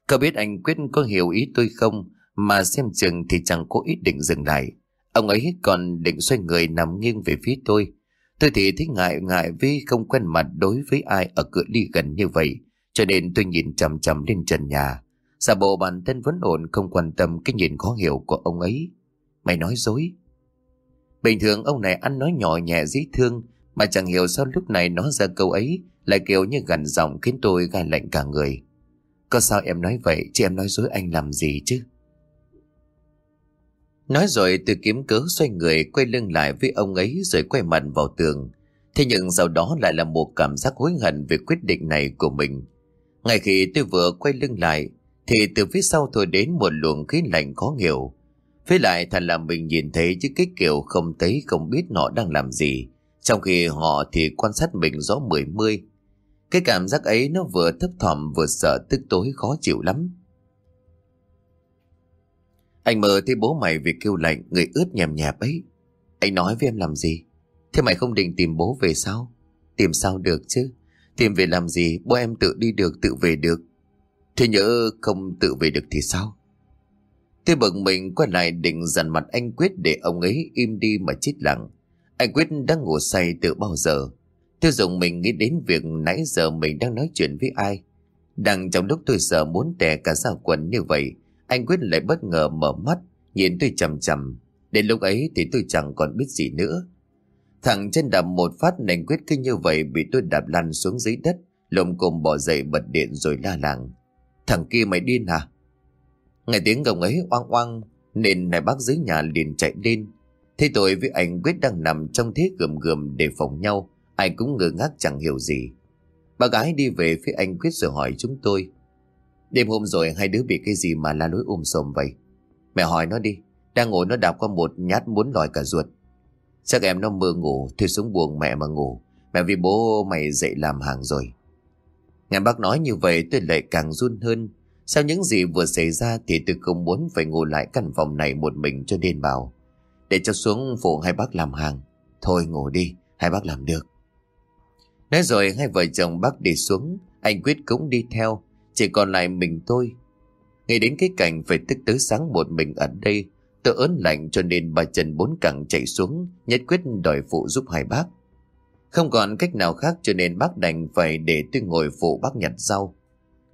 Có biết anh Quyết có hiểu ý tôi không mà xem chừng thì chẳng có ý định dừng lại. Ông ấy còn định xoay người nằm nghiêng về phía tôi. Tôi thì thấy ngại ngại vì không quen mặt đối với ai ở cửa đi gần như vậy. Cho nên tôi nhìn chầm chầm lên trần nhà. Giả bộ bản thân vẫn ổn, không quan tâm cái nhìn khó hiểu của ông ấy. Mày nói dối. Bình thường ông này ăn nói nhỏ nhẹ dễ thương, mà chẳng hiểu sao lúc này nó ra câu ấy lại kiểu như gần giọng khiến tôi gai lạnh cả người. Có sao em nói vậy, chứ em nói dối anh làm gì chứ? Nói rồi tôi kiếm cớ xoay người quay lưng lại với ông ấy rồi quay mặt vào tường. Thế nhưng sau đó lại là một cảm giác hối hận về quyết định này của mình. Ngay khi tôi vừa quay lưng lại, thì từ phía sau tôi đến một luồng khí lạnh khó hiểu. Với lại thật là mình nhìn thấy chứ cái kiểu không thấy không biết nó đang làm gì. Trong khi họ thì quan sát mình rõ mười mươi. Cái cảm giác ấy nó vừa thấp thỏm vừa sợ tức tối khó chịu lắm. Anh mơ thấy bố mày vì kêu lạnh người ướt nhèm nhẹp ấy. Anh nói với em làm gì? Thế mày không định tìm bố về sao? Tìm sao được chứ? Tìm về làm gì? Bố em tự đi được, tự về được. Thế nhớ không tự về được thì sao? Thế bực mình quay lại định dằn mặt anh Quyết để ông ấy im đi mà chết lặng. Anh Quyết đang ngủ say từ bao giờ. Tôi dùng mình nghĩ đến việc nãy giờ mình đang nói chuyện với ai. Đang trong lúc tôi sợ muốn tè cả ra quần như vậy, anh Quyết lại bất ngờ mở mắt, nhìn tôi chầm chầm. Đến lúc ấy thì tôi chẳng còn biết gì nữa. Thằng chân đạp một phát nành Quyết cứ như vậy bị tôi đạp lăn xuống dưới đất, lồm cồm bỏ dậy bật điện rồi la làng. Thằng kia mày điên hả? Nghe tiếng gồng ấy oang oang nên này bác dưới nhà liền chạy lên. Thế tôi với anh Quyết đang nằm trong thế gườm gườm để phòng nhau, ai cũng ngơ ngác chẳng hiểu gì. Bà gái đi về phía anh Quyết rồi hỏi chúng tôi. Đêm hôm rồi hai đứa bị cái gì mà la lối ôm um sồm vậy? Mẹ hỏi nó đi, đang ngồi nó đạp qua một nhát muốn lòi cả ruột. Chắc em nó mơ ngủ, thì xuống buồn mẹ mà ngủ. Mẹ vì bố mày dậy làm hàng rồi. Nghe bác nói như vậy tôi lại càng run hơn. Sau những gì vừa xảy ra thì tôi không muốn phải ngồi lại căn phòng này một mình cho nên bảo. Để cho xuống phụ hai bác làm hàng. Thôi ngủ đi, hai bác làm được. Nói rồi hai vợ chồng bác đi xuống, anh Quyết cũng đi theo, chỉ còn lại mình tôi. Nghĩ đến cái cảnh phải tức tới sáng một mình ở đây, tôi ớn lạnh cho nên bà Trần bốn cẳng chạy xuống, nhất quyết đòi phụ giúp hai bác. Không còn cách nào khác cho nên bác đành phải để tôi ngồi phụ bác nhặt rau.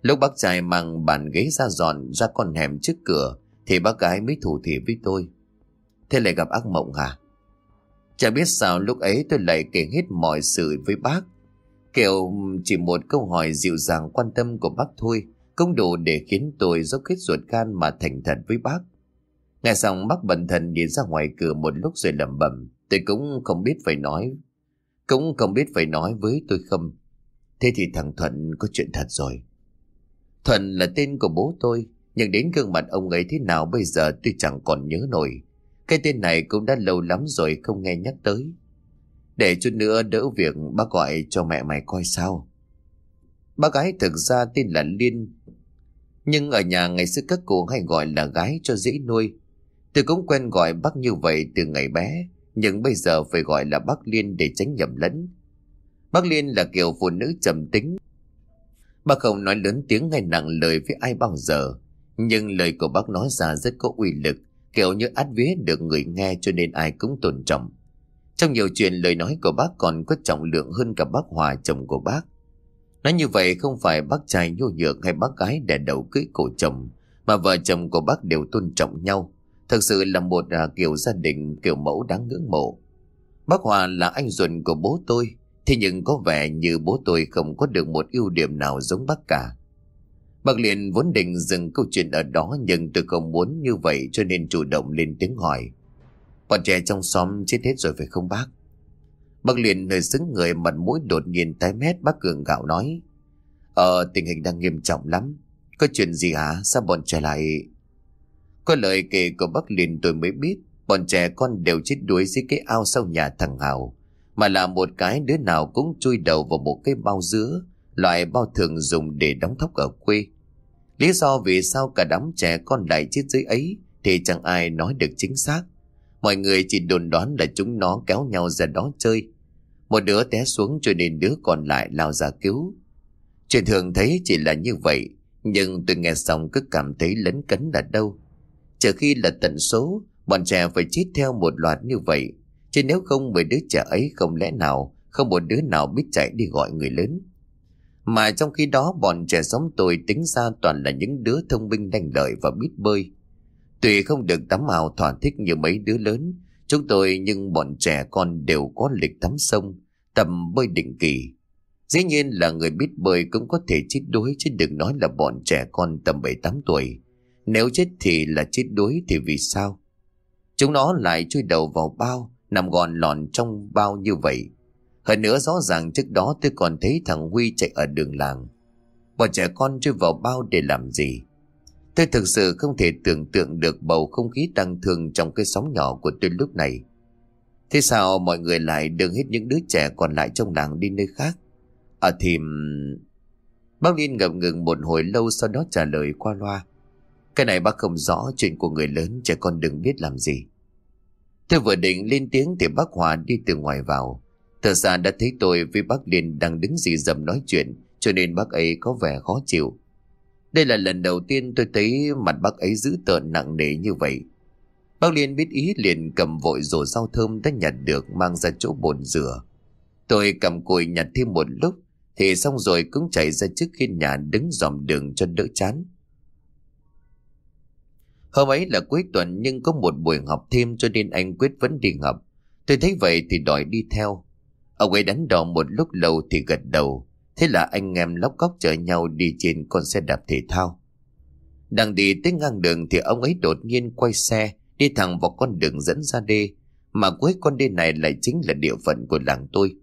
Lúc bác trai mang bàn ghế ra dọn ra con hẻm trước cửa, thì bác gái mới thủ thỉ với tôi. Thế lại gặp ác mộng hả? Chả biết sao lúc ấy tôi lại kể hết mọi sự với bác. Kiểu, chỉ một câu hỏi dịu dàng quan tâm của bác thôi, cũng đủ để khiến tôi dốc hết ruột gan mà thành thật với bác. Nghe xong, bác bần thần nhìn ra ngoài cửa một lúc rồi lẩm bẩm tôi cũng không biết phải nói, cũng không biết phải nói với tôi không. Thế thì thằng Thuận có chuyện thật rồi. Thuận là tên của bố tôi, nhưng đến gương mặt ông ấy thế nào bây giờ tôi chẳng còn nhớ nổi. Cái tên này cũng đã lâu lắm rồi không nghe nhắc tới. Để chút nữa đỡ việc bác gọi cho mẹ mày coi sao. Bác gái thực ra tên là Liên. Nhưng ở nhà ngày xưa các cô hay gọi là gái cho dễ nuôi. Tôi cũng quen gọi bác như vậy từ ngày bé nhưng bây giờ phải gọi là bác Liên để tránh nhầm lẫn. Bác Liên là kiểu phụ nữ trầm tính. Bác không nói lớn tiếng ngay nặng lời với ai bao giờ, nhưng lời của bác nói ra rất có uy lực, kiểu như át vía được người nghe cho nên ai cũng tôn trọng. Trong nhiều chuyện lời nói của bác còn có trọng lượng hơn cả bác Hòa chồng của bác. Nói như vậy không phải bác trai nhô nhược hay bác gái đè đầu cưới cổ chồng, mà vợ chồng của bác đều tôn trọng nhau. Thực sự là một à, kiểu gia đình kiểu mẫu đáng ngưỡng mộ. Bác Hòa là anh ruột của bố tôi, thế nhưng có vẻ như bố tôi không có được một ưu điểm nào giống bác cả. Bác liền vốn định dừng câu chuyện ở đó, nhưng tôi không muốn như vậy cho nên chủ động lên tiếng hỏi. Bọn trẻ trong xóm chết hết rồi phải không bác? Bác liền nơi xứng người, mặt mũi đột nhiên tái mét, bác cường gạo nói. Ờ tình hình đang nghiêm trọng lắm. Có chuyện gì hả? Sao bọn trẻ lại... Có lời kể của bác Liên tôi mới biết, bọn trẻ con đều chết đuối dưới cái ao sau nhà thằng Hào. Mà là một cái đứa nào cũng chui đầu vào một cái bao dứa, loại bao thường dùng để đóng thóc ở quê. Lý do vì sao cả đám trẻ con lại chết dưới ấy thì chẳng ai nói được chính xác. Mọi người chỉ đồn đoán là chúng nó kéo nhau ra đó chơi. Một đứa té xuống cho nên đứa còn lại lao ra cứu. Chuyện thường thấy chỉ là như vậy, nhưng tôi nghe xong cứ cảm thấy lấn cấn là đâu. Chờ khi là tận số, bọn trẻ phải chết theo một loạt như vậy. Chứ nếu không mấy đứa trẻ ấy không lẽ nào, không một đứa nào biết chạy đi gọi người lớn. Mà trong khi đó bọn trẻ sống tôi tính ra toàn là những đứa thông minh đành lợi và biết bơi. Tuy không được tắm ao thỏa thích như mấy đứa lớn, chúng tôi nhưng bọn trẻ con đều có lịch tắm sông, tầm bơi định kỳ. Dĩ nhiên là người biết bơi cũng có thể chết đuối chứ đừng nói là bọn trẻ con tầm 7-8 tuổi. Nếu chết thì là chết đuối thì vì sao? Chúng nó lại chui đầu vào bao, nằm gọn lòn trong bao như vậy. Hơn nữa rõ ràng trước đó tôi còn thấy thằng Huy chạy ở đường làng. Bọn trẻ con chui vào bao để làm gì? Tôi thực sự không thể tưởng tượng được bầu không khí tăng thương trong cái sóng nhỏ của tôi lúc này. Thế sao mọi người lại đưa hết những đứa trẻ còn lại trong làng đi nơi khác? À thì... Bác Liên ngập ngừng một hồi lâu sau đó trả lời qua loa. Cái này bác không rõ chuyện của người lớn, trẻ con đừng biết làm gì. Tôi vừa định lên tiếng thì bác Hòa đi từ ngoài vào. Thật ra đã thấy tôi với bác Liên đang đứng dì dầm nói chuyện, cho nên bác ấy có vẻ khó chịu. Đây là lần đầu tiên tôi thấy mặt bác ấy dữ tợn nặng nề như vậy. Bác Liên biết ý liền cầm vội rổ rau thơm đã nhặt được mang ra chỗ bồn rửa. Tôi cầm cùi nhặt thêm một lúc, thì xong rồi cũng chạy ra trước khi nhà đứng dòm đường cho đỡ chán. Hôm ấy là cuối tuần nhưng có một buổi học thêm cho nên anh Quyết vẫn đi học. Tôi thấy vậy thì đòi đi theo. Ông ấy đánh đo một lúc lâu thì gật đầu. Thế là anh em lóc cóc chở nhau đi trên con xe đạp thể thao. Đang đi tới ngang đường thì ông ấy đột nhiên quay xe, đi thẳng vào con đường dẫn ra đê. Mà cuối con đê này lại chính là địa phận của làng tôi.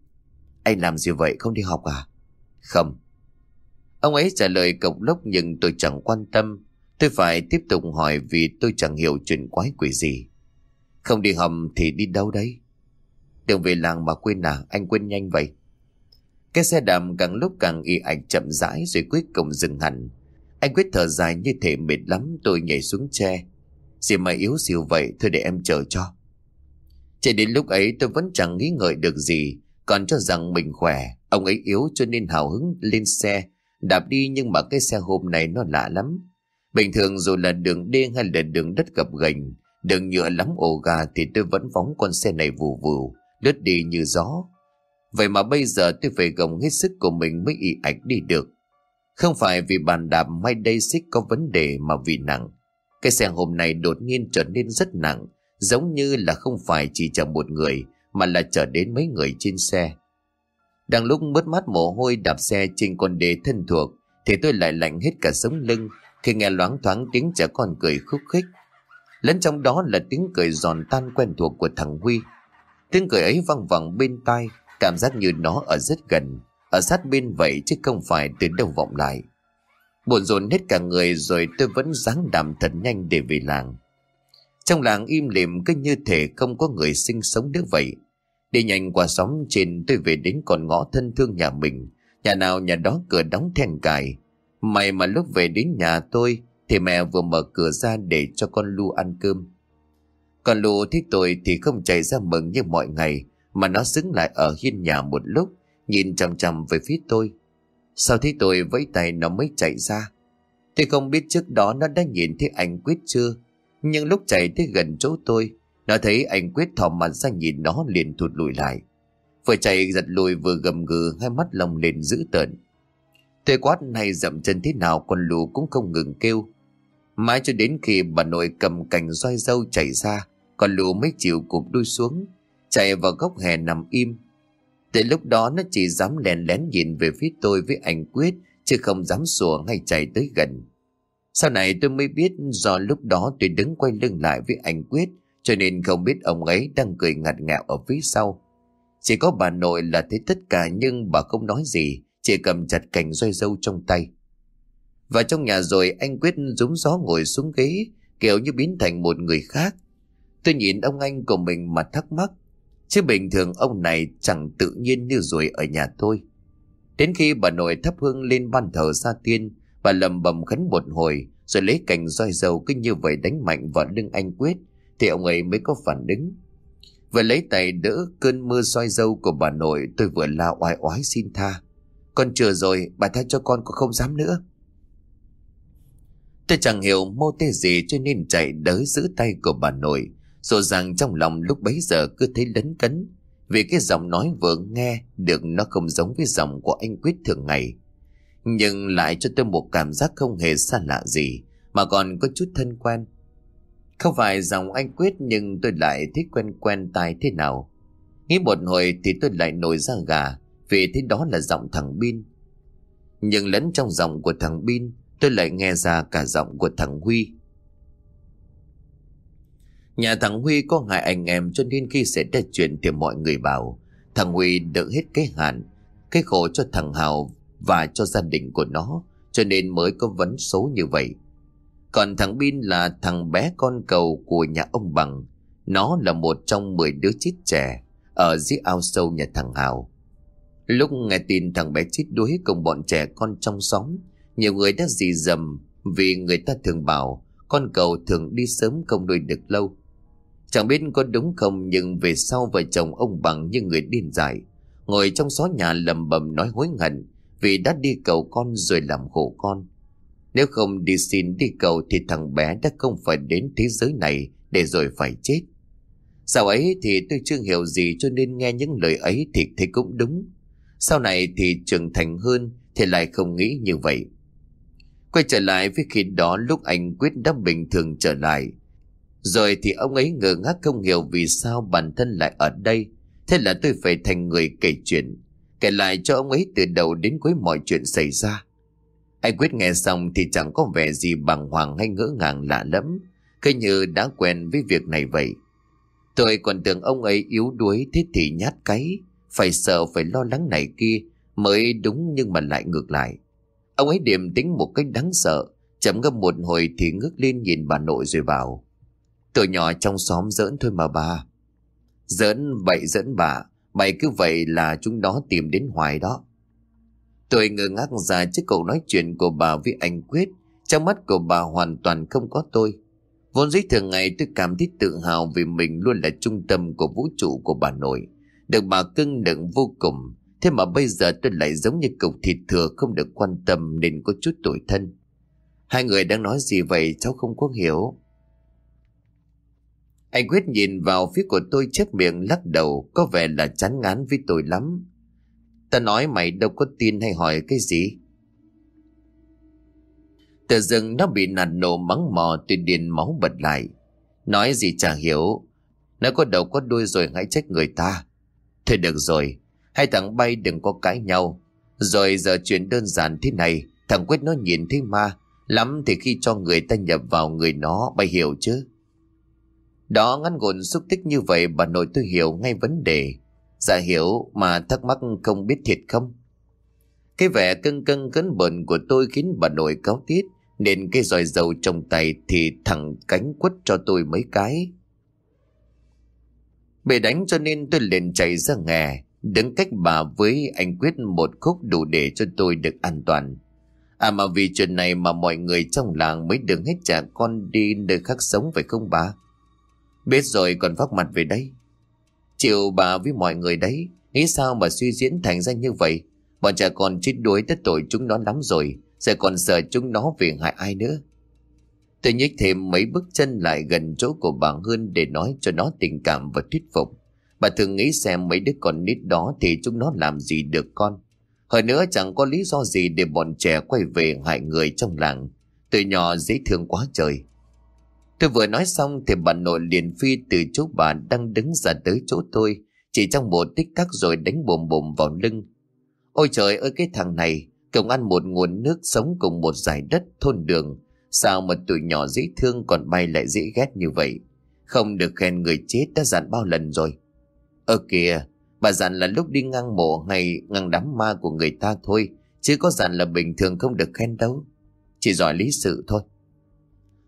Anh làm gì vậy không đi học à? Không. Ông ấy trả lời cộc lốc nhưng tôi chẳng quan tâm. Tôi phải tiếp tục hỏi vì tôi chẳng hiểu chuyện quái quỷ gì. Không đi hầm thì đi đâu đấy? Đường về làng mà quên à, anh quên nhanh vậy. Cái xe đạp càng lúc càng y ạch chậm rãi rồi cuối cùng dừng hẳn. Anh quyết thở dài như thể mệt lắm tôi nhảy xuống tre. Gì mà yếu xìu vậy thôi để em chờ cho. Chỉ đến lúc ấy tôi vẫn chẳng nghĩ ngợi được gì còn cho rằng mình khỏe. Ông ấy yếu cho nên hào hứng lên xe đạp đi nhưng mà cái xe hôm này nó lạ lắm. Bình thường dù là đường đê hay là đường đất gập ghềnh, đường nhựa lắm ổ gà thì tôi vẫn phóng con xe này vù vù, lướt đi như gió. Vậy mà bây giờ tôi phải gồng hết sức của mình mới ị ạch đi được. Không phải vì bàn đạp may đây xích có vấn đề mà vì nặng. Cái xe hôm nay đột nhiên trở nên rất nặng, giống như là không phải chỉ chở một người mà là chở đến mấy người trên xe. Đang lúc mất mát mồ hôi đạp xe trên con đê thân thuộc thì tôi lại lạnh hết cả sống lưng khi nghe loáng thoáng tiếng trẻ con cười khúc khích. Lẫn trong đó là tiếng cười giòn tan quen thuộc của thằng Huy. Tiếng cười ấy văng vẳng bên tai, cảm giác như nó ở rất gần, ở sát bên vậy chứ không phải từ đâu vọng lại. Buồn rộn hết cả người rồi tôi vẫn dáng đàm thật nhanh để về làng. Trong làng im lìm cứ như thể không có người sinh sống nữa vậy. Đi nhanh qua xóm trên tôi về đến con ngõ thân thương nhà mình. Nhà nào nhà đó cửa đóng then cài, May mà lúc về đến nhà tôi thì mẹ vừa mở cửa ra để cho con Lu ăn cơm. con Lu thấy tôi thì không chạy ra mừng như mọi ngày, mà nó xứng lại ở hiên nhà một lúc, nhìn chằm chằm về phía tôi. Sau thấy tôi vẫy tay nó mới chạy ra. Tôi không biết trước đó nó đã nhìn thấy anh Quyết chưa, nhưng lúc chạy tới gần chỗ tôi, nó thấy anh Quyết thò mặt ra nhìn nó liền thụt lùi lại. Vừa chạy giật lùi vừa gầm gừ, hai mắt lồng lên dữ tợn. Tôi quát này dậm chân thế nào con lù cũng không ngừng kêu. Mãi cho đến khi bà nội cầm cành roi dâu chạy ra, con lù mới chịu cụp đuôi xuống, chạy vào góc hè nằm im. Tới lúc đó nó chỉ dám lén lén nhìn về phía tôi với anh Quyết, chứ không dám sủa hay chạy tới gần. Sau này tôi mới biết do lúc đó tôi đứng quay lưng lại với anh Quyết, cho nên không biết ông ấy đang cười ngặt ngạo ở phía sau. Chỉ có bà nội là thấy tất cả nhưng bà không nói gì, chỉ cầm chặt cành roi dâu trong tay. Và trong nhà rồi anh quyết rúng gió ngồi xuống ghế, kiểu như biến thành một người khác. Tôi nhìn ông anh của mình mà thắc mắc, chứ bình thường ông này chẳng tự nhiên như rồi ở nhà tôi. Đến khi bà nội thắp hương lên ban thờ gia tiên, bà lầm bầm khấn một hồi, rồi lấy cành roi dâu cứ như vậy đánh mạnh vào lưng anh quyết, thì ông ấy mới có phản ứng. Vừa lấy tay đỡ cơn mưa roi dâu của bà nội tôi vừa la oai oái xin tha. Con chừa rồi, bà tha cho con cũng không dám nữa. Tôi chẳng hiểu mô tê gì cho nên chạy đới giữ tay của bà nội. Rồi rằng trong lòng lúc bấy giờ cứ thấy lấn cấn. Vì cái giọng nói vừa nghe được nó không giống với giọng của anh Quyết thường ngày. Nhưng lại cho tôi một cảm giác không hề xa lạ gì, mà còn có chút thân quen. Không phải giọng anh Quyết nhưng tôi lại thích quen quen tai thế nào. Nghĩ một hồi thì tôi lại nổi ra gà, vì thế đó là giọng thằng Bin. Nhưng lẫn trong giọng của thằng Bin, tôi lại nghe ra cả giọng của thằng Huy. Nhà thằng Huy có hai anh em cho nên khi xảy ra chuyện thì mọi người bảo thằng Huy đỡ hết cái hạn, cái khổ cho thằng Hào và cho gia đình của nó cho nên mới có vấn số như vậy. Còn thằng Bin là thằng bé con cầu của nhà ông Bằng. Nó là một trong 10 đứa chết trẻ ở dưới ao sâu nhà thằng Hào. Lúc nghe tin thằng bé chết đuối cùng bọn trẻ con trong xóm, nhiều người đã dì dầm vì người ta thường bảo con cầu thường đi sớm không nuôi được lâu. Chẳng biết có đúng không nhưng về sau vợ chồng ông bằng như người điên dại. Ngồi trong xó nhà lầm bầm nói hối hận vì đã đi cầu con rồi làm khổ con. Nếu không đi xin đi cầu thì thằng bé đã không phải đến thế giới này để rồi phải chết. Sau ấy thì tôi chưa hiểu gì cho nên nghe những lời ấy thì thấy cũng đúng. Sau này thì trưởng thành hơn thì lại không nghĩ như vậy. Quay trở lại với khi đó lúc anh quyết đã bình thường trở lại. Rồi thì ông ấy ngờ ngác không hiểu vì sao bản thân lại ở đây. Thế là tôi phải thành người kể chuyện. Kể lại cho ông ấy từ đầu đến cuối mọi chuyện xảy ra. Anh quyết nghe xong thì chẳng có vẻ gì bằng hoàng hay ngỡ ngàng lạ lắm. Cứ như đã quen với việc này vậy. Tôi còn tưởng ông ấy yếu đuối thế thì nhát cái. Phải sợ phải lo lắng này kia mới đúng nhưng mà lại ngược lại. Ông ấy điềm tính một cách đáng sợ, chậm ngâm một hồi thì ngước lên nhìn bà nội rồi bảo. Tôi nhỏ trong xóm giỡn thôi mà bà. Giỡn vậy giỡn bà, mày cứ vậy là chúng đó tìm đến hoài đó. Tôi ngơ ngác ra trước câu nói chuyện của bà với anh Quyết, trong mắt của bà hoàn toàn không có tôi. Vốn dĩ thường ngày tôi cảm thấy tự hào vì mình luôn là trung tâm của vũ trụ của bà nội. Được bà cưng đựng vô cùng, Thế mà bây giờ tôi lại giống như cục thịt thừa không được quan tâm nên có chút tủi thân. Hai người đang nói gì vậy cháu không có hiểu. Anh quyết nhìn vào phía của tôi chép miệng lắc đầu có vẻ là chán ngán với tôi lắm. Ta nói mày đâu có tin hay hỏi cái gì. Tự dưng nó bị nạt nổ mắng mò tôi điền máu bật lại. Nói gì chả hiểu. Nó có đầu có đuôi rồi hãy trách người ta. Thôi được rồi, Hai thằng bay đừng có cãi nhau. Rồi giờ chuyện đơn giản thế này, thằng Quyết nó nhìn thấy ma, lắm thì khi cho người ta nhập vào người nó, bay hiểu chứ. Đó ngắn gọn xúc tích như vậy bà nội tôi hiểu ngay vấn đề. Dạ hiểu mà thắc mắc không biết thiệt không? Cái vẻ cưng cưng cấn bẩn của tôi khiến bà nội cáo tiết, nên cái roi dầu trong tay thì thẳng cánh quất cho tôi mấy cái. Bị đánh cho nên tôi liền chạy ra nghè, Đứng cách bà với anh Quyết một khúc đủ để cho tôi được an toàn. À mà vì chuyện này mà mọi người trong làng mới đừng hết trả con đi nơi khác sống phải không bà? Biết rồi còn vác mặt về đây. Chịu bà với mọi người đấy, nghĩ sao mà suy diễn thành ra như vậy? Bọn trẻ con chết đuối tất tội chúng nó lắm rồi, sẽ còn sợ chúng nó vì hại ai nữa. Tôi nhích thêm mấy bước chân lại gần chỗ của bà Hương để nói cho nó tình cảm và thuyết phục. Bà thường nghĩ xem mấy đứa con nít đó thì chúng nó làm gì được con. Hơn nữa chẳng có lý do gì để bọn trẻ quay về hại người trong làng. Từ nhỏ dễ thương quá trời. Tôi vừa nói xong thì bà nội liền phi từ chỗ bà đang đứng ra tới chỗ tôi. Chỉ trong một tích tắc rồi đánh bồm bồm vào lưng. Ôi trời ơi cái thằng này, cùng ăn một nguồn nước sống cùng một giải đất thôn đường. Sao mà tụi nhỏ dễ thương còn bay lại dễ ghét như vậy? Không được khen người chết đã dặn bao lần rồi. Ơ kìa, bà dặn là lúc đi ngang mộ hay ngang đám ma của người ta thôi, chứ có dặn là bình thường không được khen đâu. Chỉ giỏi lý sự thôi.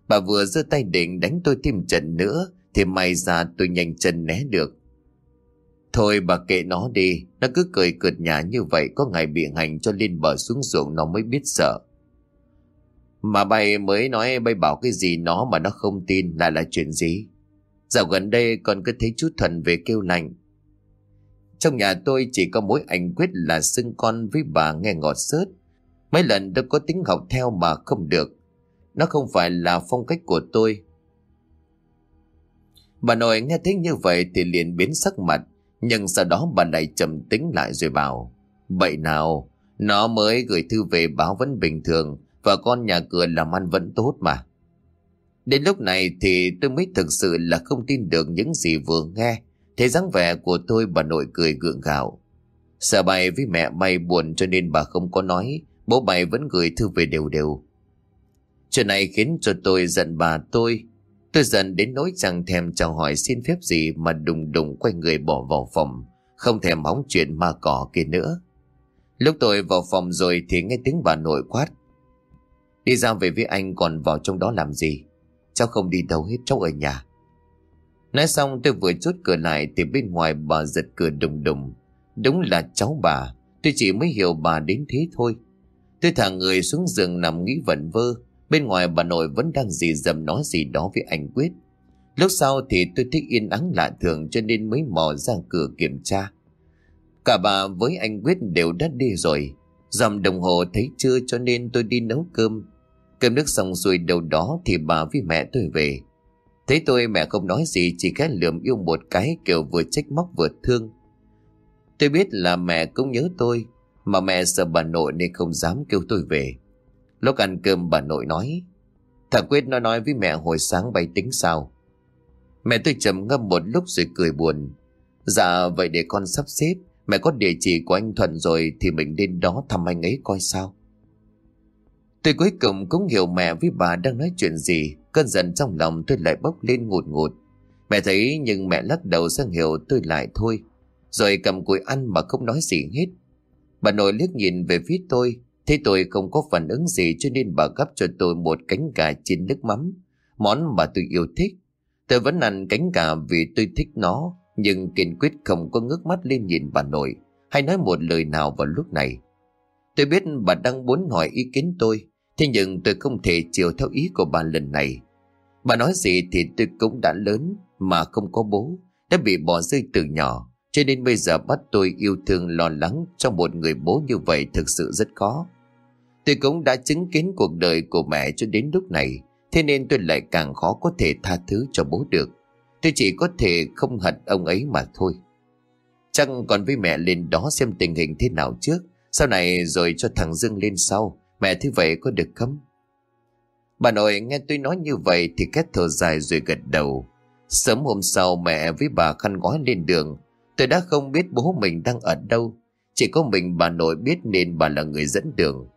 Bà vừa giơ tay định đánh tôi thêm trận nữa, thì may ra tôi nhanh chân né được. Thôi bà kệ nó đi, nó cứ cười cợt nhà như vậy có ngày bị hành cho lên bờ xuống ruộng nó mới biết sợ. Mà bay mới nói bay bảo cái gì nó mà nó không tin lại là chuyện gì. Dạo gần đây còn cứ thấy chú Thuần về kêu lạnh. Trong nhà tôi chỉ có mỗi anh Quyết là xưng con với bà nghe ngọt sớt. Mấy lần tôi có tính học theo mà không được. Nó không phải là phong cách của tôi. Bà nội nghe thấy như vậy thì liền biến sắc mặt. Nhưng sau đó bà lại trầm tính lại rồi bảo. Vậy nào, nó mới gửi thư về báo vẫn bình thường và con nhà cửa làm ăn vẫn tốt mà. Đến lúc này thì tôi mới thực sự là không tin được những gì vừa nghe. thế dáng vẻ của tôi bà nội cười gượng gạo. Sợ bay với mẹ bay buồn cho nên bà không có nói, bố bay vẫn gửi thư về đều đều. Chuyện này khiến cho tôi giận bà tôi. Tôi giận đến nỗi chẳng thèm chào hỏi xin phép gì mà đùng đùng quay người bỏ vào phòng, không thèm hóng chuyện ma cỏ kia nữa. Lúc tôi vào phòng rồi thì nghe tiếng bà nội quát. Đi ra về với anh còn vào trong đó làm gì? Cháu không đi đâu hết, cháu ở nhà. Nói xong tôi vừa chốt cửa lại thì bên ngoài bà giật cửa đùng đùng. Đúng là cháu bà, tôi chỉ mới hiểu bà đến thế thôi. Tôi thả người xuống giường nằm nghĩ vẩn vơ, bên ngoài bà nội vẫn đang dì dầm nói gì đó với anh Quyết. Lúc sau thì tôi thích yên ắng lạ thường cho nên mới mò ra cửa kiểm tra. Cả bà với anh Quyết đều đã đi rồi. Dòng đồng hồ thấy chưa cho nên tôi đi nấu cơm. Cơm nước xong rồi đầu đó thì bà với mẹ tôi về. Thấy tôi mẹ không nói gì, chỉ khẽ lườm yêu một cái kiểu vừa trách móc vừa thương. Tôi biết là mẹ cũng nhớ tôi, mà mẹ sợ bà nội nên không dám kêu tôi về. Lúc ăn cơm, bà nội nói Thằng Quyết, nó nói với mẹ hồi sáng bay tính sao Mẹ tôi trầm ngâm một lúc rồi cười buồn Dạ vậy để con sắp xếp, Mẹ có địa chỉ của anh Thuận rồi Thì mình đến đó thăm anh ấy coi sao Tôi cuối cùng cũng hiểu mẹ với bà đang nói chuyện gì, Cơn giận trong lòng tôi lại bốc lên ngụt ngụt. Mẹ thấy nhưng mẹ lắc đầu sang hiểu tôi lại thôi. Rồi cầm cùi ăn mà không nói gì hết. Bà nội liếc nhìn về phía tôi, thấy tôi không có phản ứng gì cho nên bà gấp cho tôi một cánh gà chiên nước mắm, Món mà tôi yêu thích. Tôi vẫn ăn cánh gà vì tôi thích nó, Nhưng kiên quyết không có ngước mắt lên nhìn bà nội, Hay nói một lời nào vào lúc này. Tôi biết bà đang muốn hỏi ý kiến tôi Thế nhưng tôi không thể chiều theo ý của bà lần này. Bà nói gì thì tôi cũng đã lớn Mà không có bố, Đã bị bỏ rơi từ nhỏ. Cho nên bây giờ bắt tôi yêu thương, lo lắng Cho một người bố như vậy thực sự rất khó. Tôi cũng đã chứng kiến cuộc đời của mẹ cho đến lúc này, Thế nên tôi lại càng khó có thể tha thứ cho bố được. Tôi chỉ có thể không hận ông ấy mà thôi. Chắc còn với mẹ lên đó xem tình hình thế nào trước? Sau này rồi cho thằng Dương lên sau. Mẹ thế vậy có được không? Bà nội nghe tôi nói như vậy thì két thở dài rồi gật đầu. Sớm hôm sau mẹ với bà khăn gói lên đường. Tôi đã không biết bố mình đang ở đâu. Chỉ có mình bà nội biết nên bà là người dẫn đường.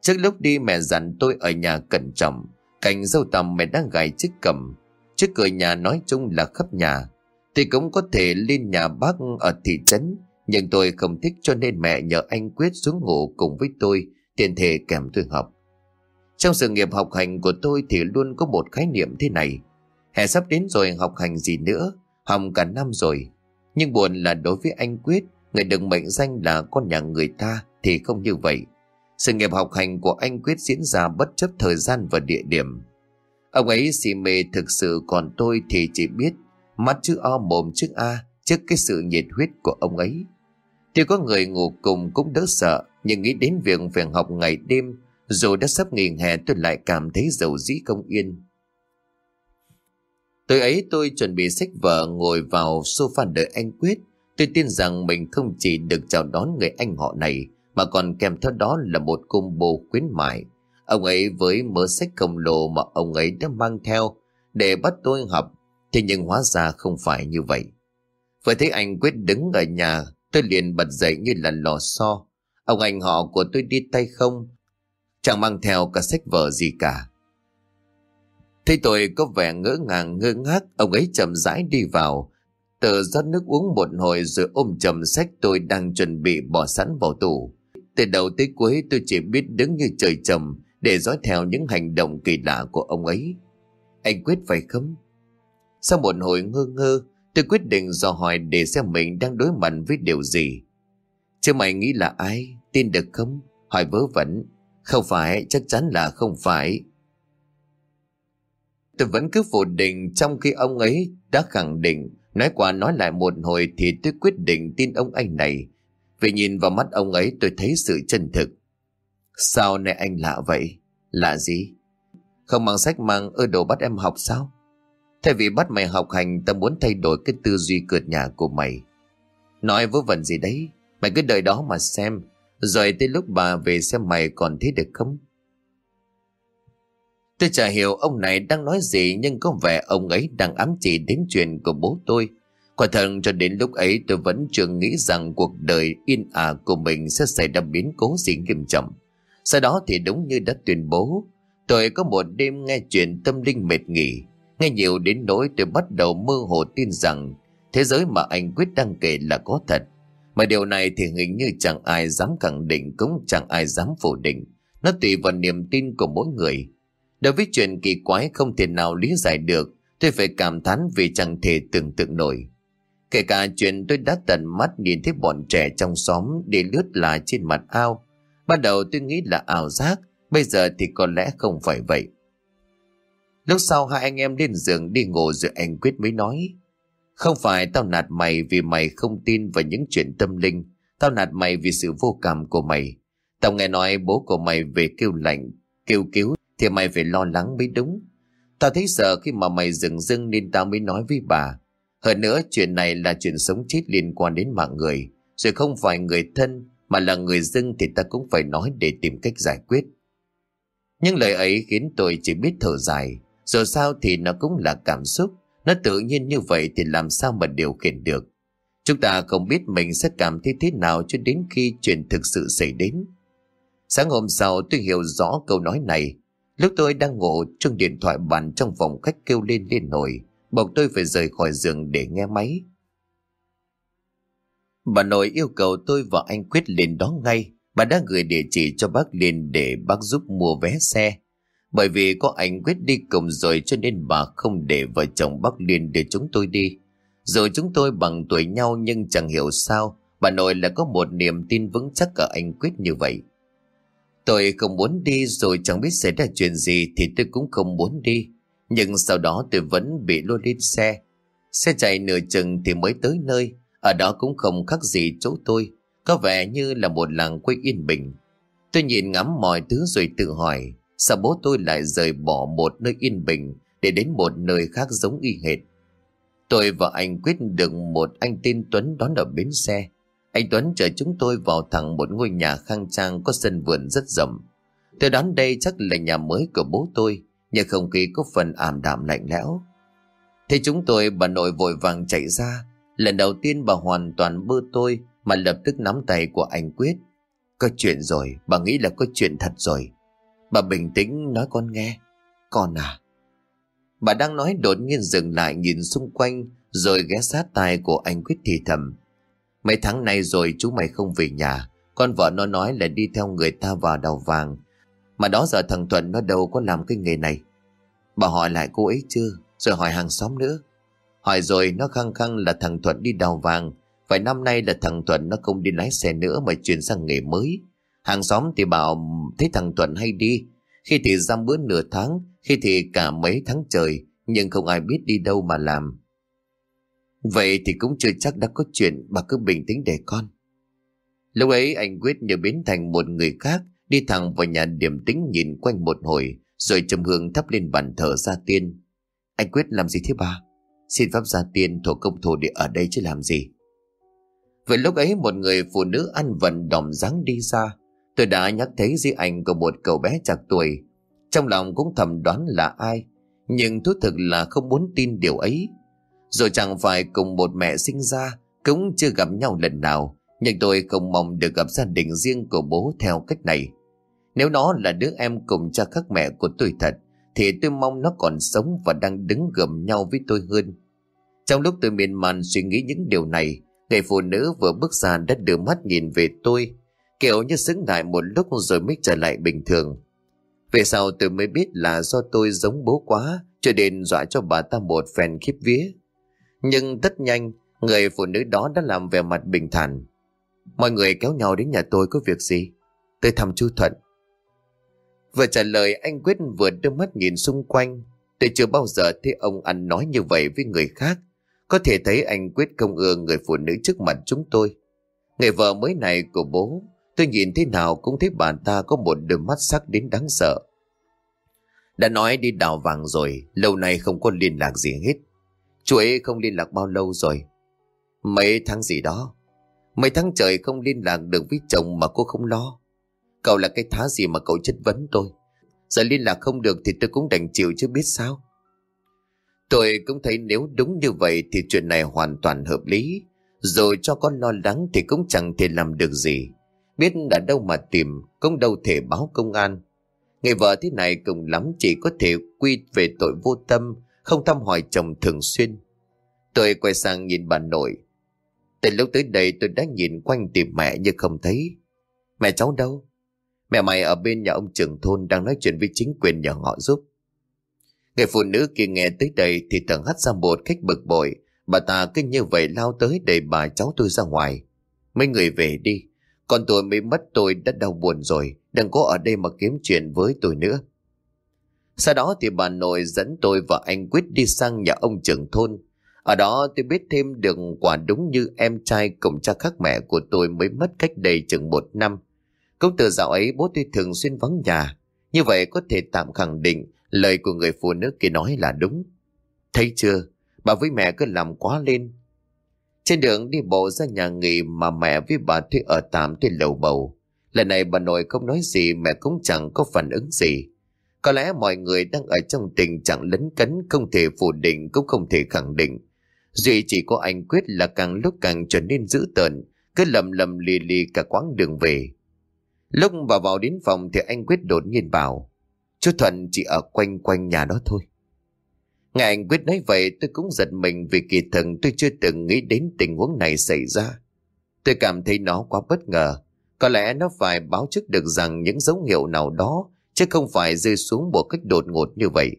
Trước lúc đi mẹ dặn tôi ở nhà cẩn trọng. cảnh dâu tầm mẹ đang gài chiếc cầm. Trước cửa nhà nói chung là khắp nhà. Thì cũng có thể lên nhà bác ở thị trấn. Nhưng tôi không thích cho nên mẹ nhờ anh Quyết xuống ngủ cùng với tôi tiền thể kèm tôi học. Trong sự nghiệp học hành của tôi thì luôn có một khái niệm thế này. Hè sắp đến rồi học hành gì nữa, học cả năm rồi. Nhưng buồn là đối với anh Quyết, người được mệnh danh là con nhà người ta thì không như vậy. Sự nghiệp học hành của anh Quyết diễn ra bất chấp thời gian và địa điểm. Ông ấy si mê thực sự còn tôi thì chỉ biết mắt chữ O mồm chữ A trước cái sự nhiệt huyết của ông ấy. Thì có người ngủ cùng cũng đỡ sợ nhưng nghĩ đến việc phải học ngày đêm, Dù đã sắp nghỉ hè, tôi lại cảm thấy dầu dĩ không yên. Tối ấy tôi chuẩn bị sách vở ngồi vào sofa đợi anh Quyết. Tôi tin rằng mình không chỉ được chào đón người anh họ này, Mà còn kèm theo đó là một combo khuyến mại. Ông ấy với mớ sách khổng lồ mà ông ấy đã mang theo, Để bắt tôi học, Thế nhưng hóa ra không phải như vậy. Vừa thấy anh Quyết đứng ở nhà, Tôi liền bật dậy như là lò xo. Ông anh họ của tôi đi tay không? Chẳng mang theo cả sách vở gì cả. Thấy tôi có vẻ ngỡ ngàng, ngơ ngác, Ông ấy chậm rãi đi vào. Tự rót nước uống một hồi Rồi ôm chầm sách tôi đang chuẩn bị bỏ sẵn vào tủ. Từ đầu tới cuối tôi chỉ biết đứng như trời trầm Để dõi theo những hành động kỳ lạ của ông ấy. Anh quyết phải không? Sau một hồi ngơ ngơ, Tôi quyết định dò hỏi để xem mình đang đối mặt với điều gì. Chứ mày nghĩ là ai? Tin được không? Hỏi vớ vẩn. Không phải, chắc chắn là không phải. Tôi vẫn cứ phủ định trong khi ông ấy đã khẳng định. Nói qua nói lại một hồi thì tôi quyết định tin ông anh này. Vì nhìn vào mắt ông ấy tôi thấy sự chân thực. Sao này anh lạ vậy? Lạ gì? Không mang sách mang ơ đồ bắt em học sao? Thay vì bắt mày học hành ta muốn thay đổi cái tư duy cượt nhà của mày. Nói vớ vẩn gì đấy? Mày cứ đợi đó mà xem Rồi tới lúc bà về xem mày còn thấy được không Tôi chả hiểu ông này đang nói gì Nhưng có vẻ ông ấy đang ám chỉ đến chuyện của bố tôi Quả thật cho đến lúc ấy tôi vẫn chưa nghĩ rằng cuộc đời yên ả của mình sẽ xảy ra biến cố gì nghiêm trọng. Sau đó thì đúng như đã tuyên bố, tôi có một đêm nghe chuyện tâm linh mệt nghỉ. Nghe nhiều đến nỗi tôi bắt đầu mơ hồ tin rằng thế giới mà anh Quyết đang kể là có thật. Mà điều này thì hình như chẳng ai dám khẳng định cũng chẳng ai dám phủ định. Nó tùy vào niềm tin của mỗi người. Đối với chuyện kỳ quái không thể nào lý giải được, tôi phải cảm thán vì chẳng thể tưởng tượng nổi. Kể cả chuyện tôi đã tận mắt nhìn thấy bọn trẻ trong xóm đi lướt là trên mặt ao. Ban đầu tôi nghĩ là ảo giác, bây giờ thì có lẽ không phải vậy. Lúc sau hai anh em lên giường đi ngủ rồi anh Quyết mới nói không phải tao nạt mày vì mày không tin vào những chuyện tâm linh. Tao nạt mày vì sự vô cảm của mày. Tao nghe nói bố của mày về kêu lạnh, kêu cứu Thì mày phải lo lắng mới đúng. Tao thấy sợ khi mà mày dừng dưng nên tao mới nói với bà. Hơn nữa chuyện này là chuyện sống chết liên quan đến mạng người. Rồi không phải người thân mà là người dân thì ta cũng phải nói để tìm cách giải quyết. Nhưng lời ấy khiến tôi chỉ biết thở dài. Dù sao thì nó cũng là cảm xúc. Nó tự nhiên như vậy thì làm sao mà điều khiển được Chúng ta không biết mình sẽ cảm thấy thế nào cho đến khi chuyện thực sự xảy đến. Sáng hôm sau tôi hiểu rõ câu nói này. Lúc tôi đang ngủ, chuông điện thoại bàn trong phòng khách kêu lên liên nổi, bọc tôi phải rời khỏi giường để nghe máy. Bà nội yêu cầu tôi và anh Quyết lên đó ngay. Bà đã gửi địa chỉ cho bác Liên để bác giúp mua vé xe. Bởi vì có anh Quyết đi cùng rồi cho nên bà không để vợ chồng bác Liên để chúng tôi đi. rồi chúng tôi bằng tuổi nhau nhưng chẳng hiểu sao, bà nội lại có một niềm tin vững chắc ở anh Quyết như vậy. Tôi không muốn đi rồi chẳng biết xảy ra chuyện gì thì tôi cũng không muốn đi. Nhưng sau đó tôi vẫn bị lôi lên xe. Xe chạy nửa chừng thì mới tới nơi. Ở đó cũng không khác gì chỗ tôi. Có vẻ như là một làng quê yên bình. Tôi nhìn ngắm mọi thứ rồi tự hỏi sao bố tôi lại rời bỏ một nơi yên bình để đến một nơi khác giống y hệt. Tôi và anh quyết được một anh tên Tuấn đón ở bến xe. Anh Tuấn chở chúng tôi vào thẳng một ngôi nhà khang trang có sân vườn rất rộng. Tôi đoán đây chắc là nhà mới của bố tôi, nhưng không khí có phần ảm đạm lạnh lẽo. Thế chúng tôi bà nội vội vàng chạy ra. Lần đầu tiên bà hoàn toàn bơ tôi mà lập tức nắm tay của anh Quyết. Có chuyện rồi, bà nghĩ là có chuyện thật rồi. Bà bình tĩnh nói con nghe. Con à, Bà đang nói đột nhiên dừng lại nhìn xung quanh rồi ghé sát tai của anh Quyết thì thầm. Mấy tháng nay rồi chú mày không về nhà. Con vợ nó nói là đi theo người ta vào đào vàng. Mà đó giờ thằng Thuận nó đâu có làm cái nghề này. Bà hỏi lại cô ấy chưa? Rồi hỏi hàng xóm nữa. Hỏi rồi nó khăng khăng là thằng Thuận đi đào vàng. Phải năm nay là thằng Thuận nó không đi lái xe nữa mà chuyển sang nghề mới. Hàng xóm thì bảo thấy thằng Thuận hay đi. Khi thì giam bữa nửa tháng, khi thì cả mấy tháng trời, nhưng không ai biết đi đâu mà làm. Vậy thì cũng chưa chắc đã có chuyện, bà cứ bình tĩnh để con. Lúc ấy anh Quyết nhờ biến thành một người khác, đi thẳng vào nhà điểm tính nhìn quanh một hồi, rồi trầm hương thắp lên bàn thờ gia tiên. Anh Quyết làm gì thế bà? Xin pháp gia tiên thổ công thổ địa ở đây chứ làm gì? Vậy lúc ấy một người phụ nữ ăn vận đỏm dáng đi ra, tôi đã nhắc thấy di ảnh của một cậu bé chạc tuổi, trong lòng cũng thầm đoán là ai Nhưng thú thực là không muốn tin điều ấy. Rồi chẳng phải cùng một mẹ sinh ra Cũng chưa gặp nhau lần nào Nhưng tôi không mong được gặp gia đình riêng của bố theo cách này. Nếu nó là đứa em cùng cha khác mẹ của tôi thật Thì tôi mong nó còn sống và đang đứng gầm nhau với tôi hơn. Trong lúc tôi miên man suy nghĩ những điều này Người phụ nữ vừa bước ra đã đưa mắt nhìn về tôi. Kiểu như xứng lại một lúc rồi mới trở lại bình thường về sau tôi mới biết là do tôi giống bố quá cho nên dọa cho bà ta một phen khiếp vía. Nhưng tất nhanh, người phụ nữ đó đã làm vẻ mặt bình thản. Mọi người kéo nhau đến nhà tôi có việc gì? Tôi thăm chú Thuận. Vừa trả lời anh Quyết vừa đưa mắt nhìn xung quanh. Tôi chưa bao giờ thấy ông ăn nói như vậy với người khác. Có thể thấy anh Quyết không ưa người phụ nữ trước mặt chúng tôi. Người vợ mới này của bố Tôi nhìn thế nào cũng thấy bà ta có một đôi mắt sắc đến đáng sợ. Đã nói đi đào vàng rồi, lâu nay không có liên lạc gì hết. Chú ấy không liên lạc bao lâu rồi. Mấy tháng gì đó. Mấy tháng trời không liên lạc được với chồng mà cô không lo. Cậu là cái thá gì mà cậu chất vấn tôi. Giờ liên lạc không được thì tôi cũng đành chịu chứ biết sao. Tôi cũng thấy nếu đúng như vậy thì chuyện này hoàn toàn hợp lý. Rồi cho con lo lắng thì cũng chẳng thể làm được gì. Biết đã đâu mà tìm, cũng đâu thể báo công an. Người vợ thế này cùng lắm chỉ có thể quy về tội vô tâm không thăm hỏi chồng thường xuyên. Tôi quay sang nhìn bà nội. Từ lúc tới đây tôi đã nhìn quanh tìm mẹ nhưng không thấy. Mẹ cháu đâu? Mẹ mày ở bên nhà ông trưởng thôn đang nói chuyện với chính quyền nhờ họ giúp. Người phụ nữ kia nghe tới đây thì thở hắt ra một cách bực bội. Bà ta cứ như vậy lao tới để bà cháu tôi ra ngoài. Mấy người về đi. Còn tôi mới mất tôi đã đau buồn rồi. Đừng có ở đây mà kiếm chuyện với tôi nữa. Sau đó thì bà nội dẫn tôi và anh Quyết đi sang nhà ông trưởng thôn. Ở đó tôi biết thêm được quả đúng như em trai cùng cha khác mẹ của tôi mới mất cách đây chừng một năm. Cũng từ dạo ấy bố tôi thường xuyên vắng nhà. Như vậy có thể tạm khẳng định lời của người phụ nữ kia nói là đúng. Thấy chưa, bà với mẹ cứ làm quá lên. Trên đường đi bộ ra nhà nghỉ mà mẹ với bà thuê ở tạm thuê lầu bầu. Lần này bà nội không nói gì mẹ cũng chẳng có phản ứng gì. Có lẽ mọi người đang ở trong tình trạng lấn cấn không thể phủ định cũng không thể khẳng định. Duy chỉ có anh Quyết là càng lúc càng trở nên dữ tợn, cứ lầm lầm lì lì cả quãng đường về. Lúc bà vào đến phòng thì anh Quyết đột nhiên bảo, chú Thuận chỉ ở quanh quanh nhà đó thôi. Nghe anh Quyết nói vậy tôi cũng giật mình vì kỳ thần tôi chưa từng nghĩ đến tình huống này xảy ra. Tôi cảm thấy nó quá bất ngờ. Có lẽ nó phải báo trước được rằng những dấu hiệu nào đó chứ không phải rơi xuống một cách đột ngột như vậy.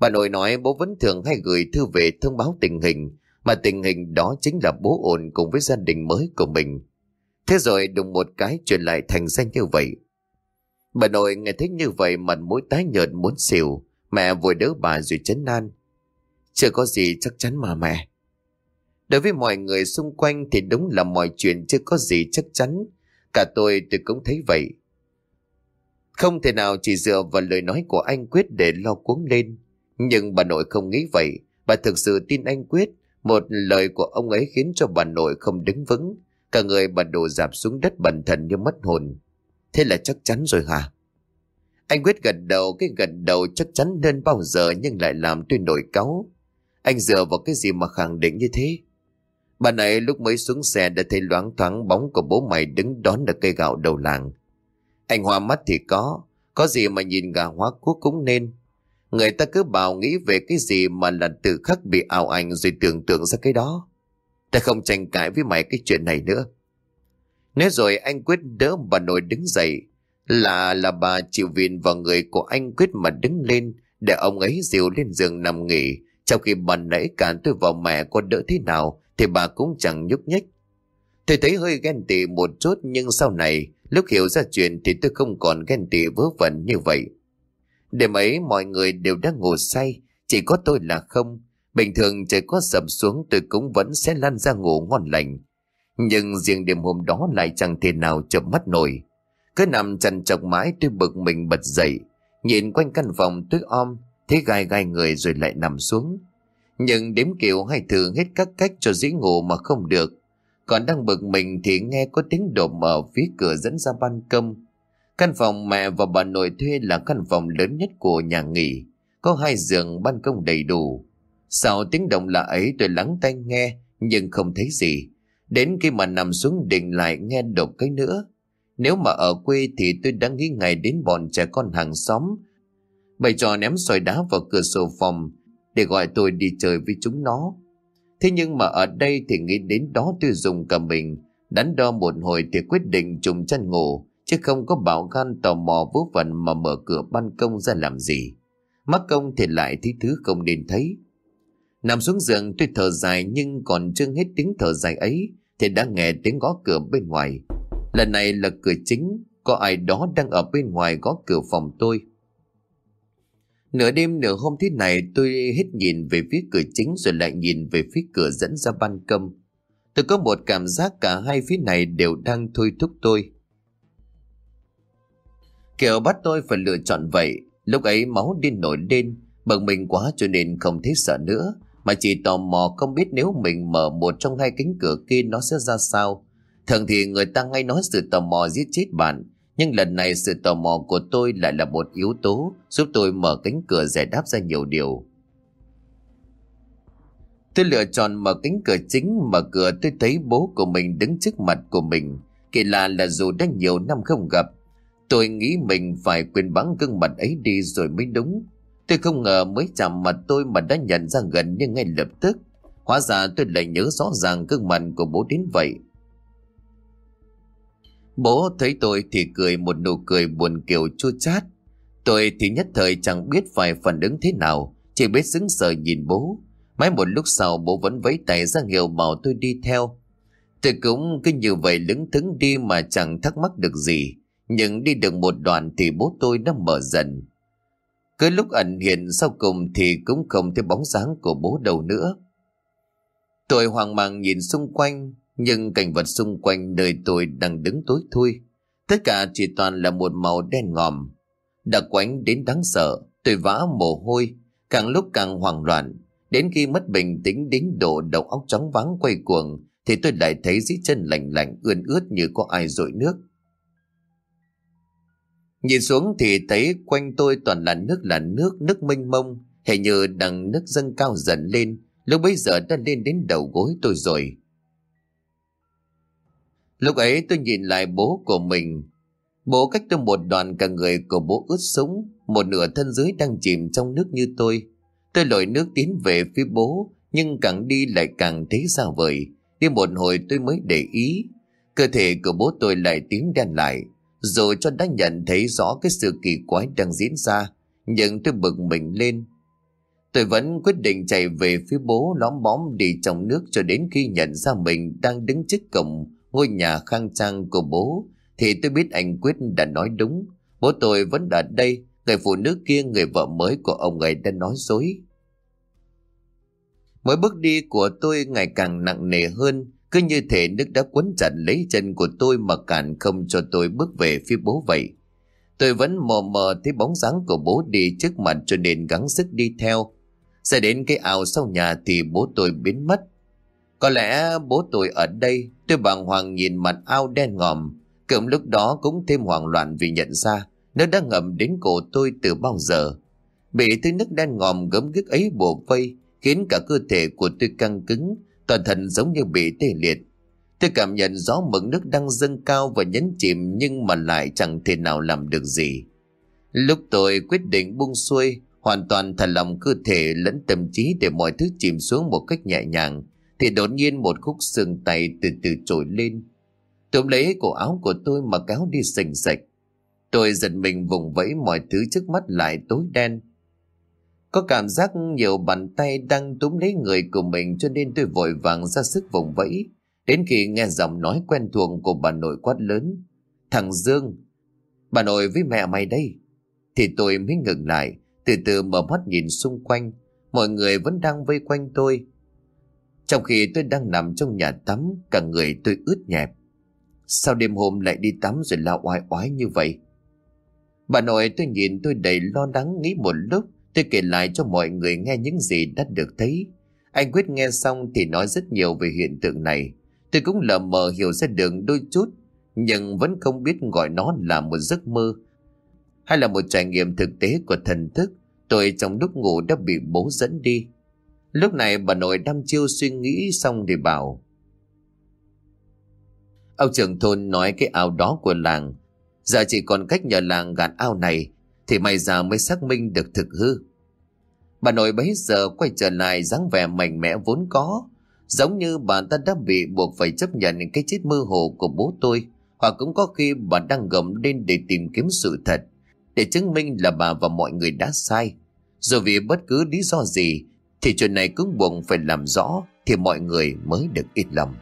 Bà nội nói bố vẫn thường hay gửi thư về thông báo tình hình, mà tình hình đó chính là bố ổn cùng với gia đình mới của mình. Thế rồi đùng một cái truyền lại thành danh như vậy. Bà nội nghe thấy như vậy mặt mũi tái nhợt muốn xỉu, mẹ vội đỡ bà rồi chấn an. Chưa có gì chắc chắn mà mẹ. Đối với mọi người xung quanh thì đúng là mọi chuyện chưa có gì chắc chắn. Cả tôi tôi cũng thấy vậy. Không thể nào chỉ dựa vào lời nói của anh Quyết để lo cuống lên. Nhưng bà nội không nghĩ vậy. Bà thực sự tin anh Quyết. Một lời của ông ấy khiến cho bà nội không đứng vững. Cả người bà đổ dạp xuống đất bần thần như mất hồn. Thế là chắc chắn rồi hả? Anh Quyết gật đầu, cái gật đầu chắc chắn hơn bao giờ nhưng lại làm tôi nổi cáu. Anh dựa vào cái gì mà khẳng định như thế? Bà này lúc mới xuống xe đã thấy loáng thoáng bóng của bố mày đứng đón được cây gạo đầu làng. Anh hoa mắt thì có, có gì mà nhìn gà hóa cuốc cũng nên. Người ta cứ bảo nghĩ về cái gì mà là từ khắc bị ảo ảnh rồi tưởng tượng ra cái đó. Ta không tranh cãi với mày cái chuyện này nữa. Nếu rồi anh quyết đỡ bà nội đứng dậy, là là bà chịu viện vào người của anh quyết mà đứng lên để ông ấy dìu lên giường nằm nghỉ. Trong khi bà nãy cản tôi vào mẹ có đỡ thế nào thì bà cũng chẳng nhúc nhích. Tôi thấy hơi ghen tị một chút nhưng sau này lúc hiểu ra chuyện thì tôi không còn ghen tị vớ vẩn như vậy. Đêm ấy mọi người đều đang ngủ say, chỉ có tôi là không. Bình thường trời có sập xuống tôi cũng vẫn sẽ lăn ra ngủ ngon lành. Nhưng riêng đêm hôm đó lại chẳng thể nào chậm mắt nổi. Cứ nằm chằn chọc mãi tôi bực mình bật dậy, nhìn quanh căn phòng tôi om, thế gai gai người rồi lại nằm xuống. Nhưng đếm kiểu hay thử hết các cách cho dĩ ngủ mà không được. Còn đang bực mình thì nghe có tiếng đổ mở phía cửa dẫn ra ban công. Căn phòng mẹ và bà nội thuê là căn phòng lớn nhất của nhà nghỉ. Có hai giường ban công đầy đủ. Sau tiếng động lạ ấy tôi lắng tai nghe nhưng không thấy gì. Đến khi mà nằm xuống định lại nghe đột cái nữa. Nếu mà ở quê thì tôi đã nghĩ ngày đến bọn trẻ con hàng xóm. Bày trò ném sỏi đá vào cửa sổ phòng để gọi tôi đi chơi với chúng nó. Thế nhưng mà ở đây thì nghĩ đến đó tôi dùng cả mình, đắn đo một hồi thì quyết định trùng chăn ngủ, chứ không có bảo gan tò mò vô vẩn mà mở cửa ban công ra làm gì. Mắc công thì lại thấy thứ không nên thấy. Nằm xuống giường tôi thở dài nhưng còn chưa hết tiếng thở dài ấy thì đã nghe tiếng gõ cửa bên ngoài. Lần này là cửa chính, có ai đó đang ở bên ngoài gõ cửa phòng tôi. Nửa đêm nửa hôm thế này tôi hết nhìn về phía cửa chính rồi lại nhìn về phía cửa dẫn ra ban công. Tôi có một cảm giác cả hai phía này đều đang thôi thúc tôi. Kiểu bắt tôi phải lựa chọn vậy, lúc ấy máu điên nổi lên, bận mình quá cho nên không thấy sợ nữa, mà chỉ tò mò không biết nếu mình mở một trong hai cánh cửa kia nó sẽ ra sao. Thường thì người ta ngay nói sự tò mò giết chết bạn, nhưng lần này sự tò mò của tôi lại là một yếu tố giúp tôi mở cánh cửa giải đáp ra nhiều điều. Tôi lựa chọn mở cánh cửa chính, mở cửa tôi thấy bố của mình đứng trước mặt của mình. Kỳ lạ là dù đã nhiều năm không gặp, tôi nghĩ mình phải quên bắn gương mặt ấy đi rồi mới đúng. Tôi không ngờ mới chạm mặt tôi mà đã nhận ra gần như ngay lập tức. Hóa ra tôi lại nhớ rõ ràng gương mặt của bố đến vậy. Bố thấy tôi thì cười một nụ cười buồn kiểu chua chát. Tôi thì nhất thời chẳng biết phải phản ứng thế nào, chỉ biết sững sờ nhìn bố. Mãi một lúc sau bố vẫn vẫy tay ra hiệu bảo tôi đi theo. Tôi cũng cứ như vậy lững thững đi mà chẳng thắc mắc được gì. Nhưng đi được một đoạn thì bố tôi đã mở dần. Cứ lúc ẩn hiện sau cùng thì cũng không thấy bóng dáng của bố đâu nữa. Tôi hoang mang nhìn xung quanh, nhưng cảnh vật xung quanh nơi tôi đang đứng tối thui. Tất cả chỉ toàn là một màu đen ngòm. Đặc quánh đến đáng sợ, tôi vã mồ hôi, càng lúc càng hoảng loạn. Đến khi mất bình tĩnh đến độ đầu óc trắng vắng quay cuồng, thì tôi lại thấy dưới chân lạnh lạnh ươn ướt như có ai rội nước. Nhìn xuống thì thấy quanh tôi toàn là nước là nước, nước mênh mông, hệ như đằng nước dâng cao dần lên, lúc bấy giờ đã lên đến đầu gối tôi rồi. Lúc ấy tôi nhìn lại bố của mình. Bố cách tôi một đoạn cả người của bố ướt sũng, một nửa thân dưới đang chìm trong nước như tôi. Tôi lội nước tiến về phía bố, nhưng càng đi lại càng thấy xa vời. Đi một hồi tôi mới để ý, cơ thể của bố tôi lại tím đen lại, rồi cho đã nhận thấy rõ cái sự kỳ quái đang diễn ra, nhưng tôi bực mình lên. Tôi vẫn quyết định chạy về phía bố lõm bóm đi trong nước cho đến khi nhận ra mình đang đứng trước cổng ngôi nhà khang trang của bố, thì tôi biết anh Quyết đã nói đúng. Bố tôi vẫn ở đây, người phụ nữ kia người vợ mới của ông ấy đã nói dối. Mỗi bước đi của tôi ngày càng nặng nề hơn, cứ như thể nước đã quấn chặt lấy chân của tôi mà cản không cho tôi bước về phía bố vậy. Tôi vẫn mờ mờ thấy bóng dáng của bố đi trước mặt cho nên gắng sức đi theo. Sẽ đến cái ao sau nhà thì bố tôi biến mất. Có lẽ bố tôi ở đây, tôi bàng hoàng nhìn mặt ao đen ngòm. cơm lúc đó cũng thêm hoảng loạn vì nhận ra nó đã ngầm đến cổ tôi từ bao giờ. Bị thứ nước đen ngòm gấm ghiếc ấy bổ vây, khiến cả cơ thể của tôi căng cứng, toàn thân giống như bị tê liệt. Tôi cảm nhận rõ mực nước đang dâng cao và nhấn chìm nhưng mà lại chẳng thể nào làm được gì. Lúc tôi quyết định buông xuôi, hoàn toàn thả lòng cơ thể lẫn tâm trí để mọi thứ chìm xuống một cách nhẹ nhàng, thì đột nhiên một khúc xương tay từ từ trồi lên. Túm lấy cổ áo của tôi mà kéo đi sình sạch. Tôi giật mình vùng vẫy mọi thứ trước mắt lại tối đen. Có cảm giác nhiều bàn tay đang túm lấy người của mình cho nên tôi vội vàng ra sức vùng vẫy. Đến khi nghe giọng nói quen thuộc của bà nội quát lớn. Thằng Dương, bà nội với mẹ mày đây. Thì tôi mới ngừng lại, từ từ mở mắt nhìn xung quanh. Mọi người vẫn đang vây quanh tôi. Trong khi tôi đang nằm trong nhà tắm, cả người tôi ướt nhẹp. Sao đêm hôm lại đi tắm rồi lao oai oái như vậy? Bà nội tôi nhìn tôi đầy lo lắng nghĩ một lúc Tôi kể lại cho mọi người nghe những gì đã được thấy. Anh Quyết nghe xong thì nói rất nhiều về hiện tượng này. Tôi cũng lờ mờ hiểu ra đường đôi chút, nhưng vẫn không biết gọi nó là một giấc mơ hay là một trải nghiệm thực tế của thần thức. Tôi trong lúc ngủ đã bị bố dẫn đi. Lúc này bà nội đăm chiêu suy nghĩ xong thì bảo Ông trưởng thôn nói cái ao đó của làng Giờ chỉ còn cách nhờ làng gạt ao này thì mày già mới xác minh được thực hư. Bà nội bấy giờ quay trở lại dáng vẻ mạnh mẽ vốn có, giống như bà ta đã bị buộc phải chấp nhận cái chết mơ hồ của bố tôi, hoặc cũng có khi bà đang gầm lên để tìm kiếm sự thật, để chứng minh là bà và mọi người đã sai. Rồi vì bất cứ lý do gì, thì chuyện này cũng buộc phải làm rõ, thì mọi người mới được ít lòng.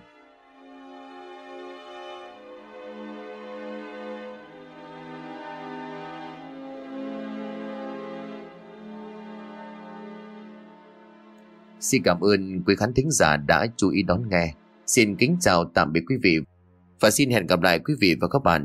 Xin cảm ơn quý khán thính giả đã chú ý đón nghe. Xin kính chào tạm biệt quý vị và xin hẹn gặp lại quý vị và các bạn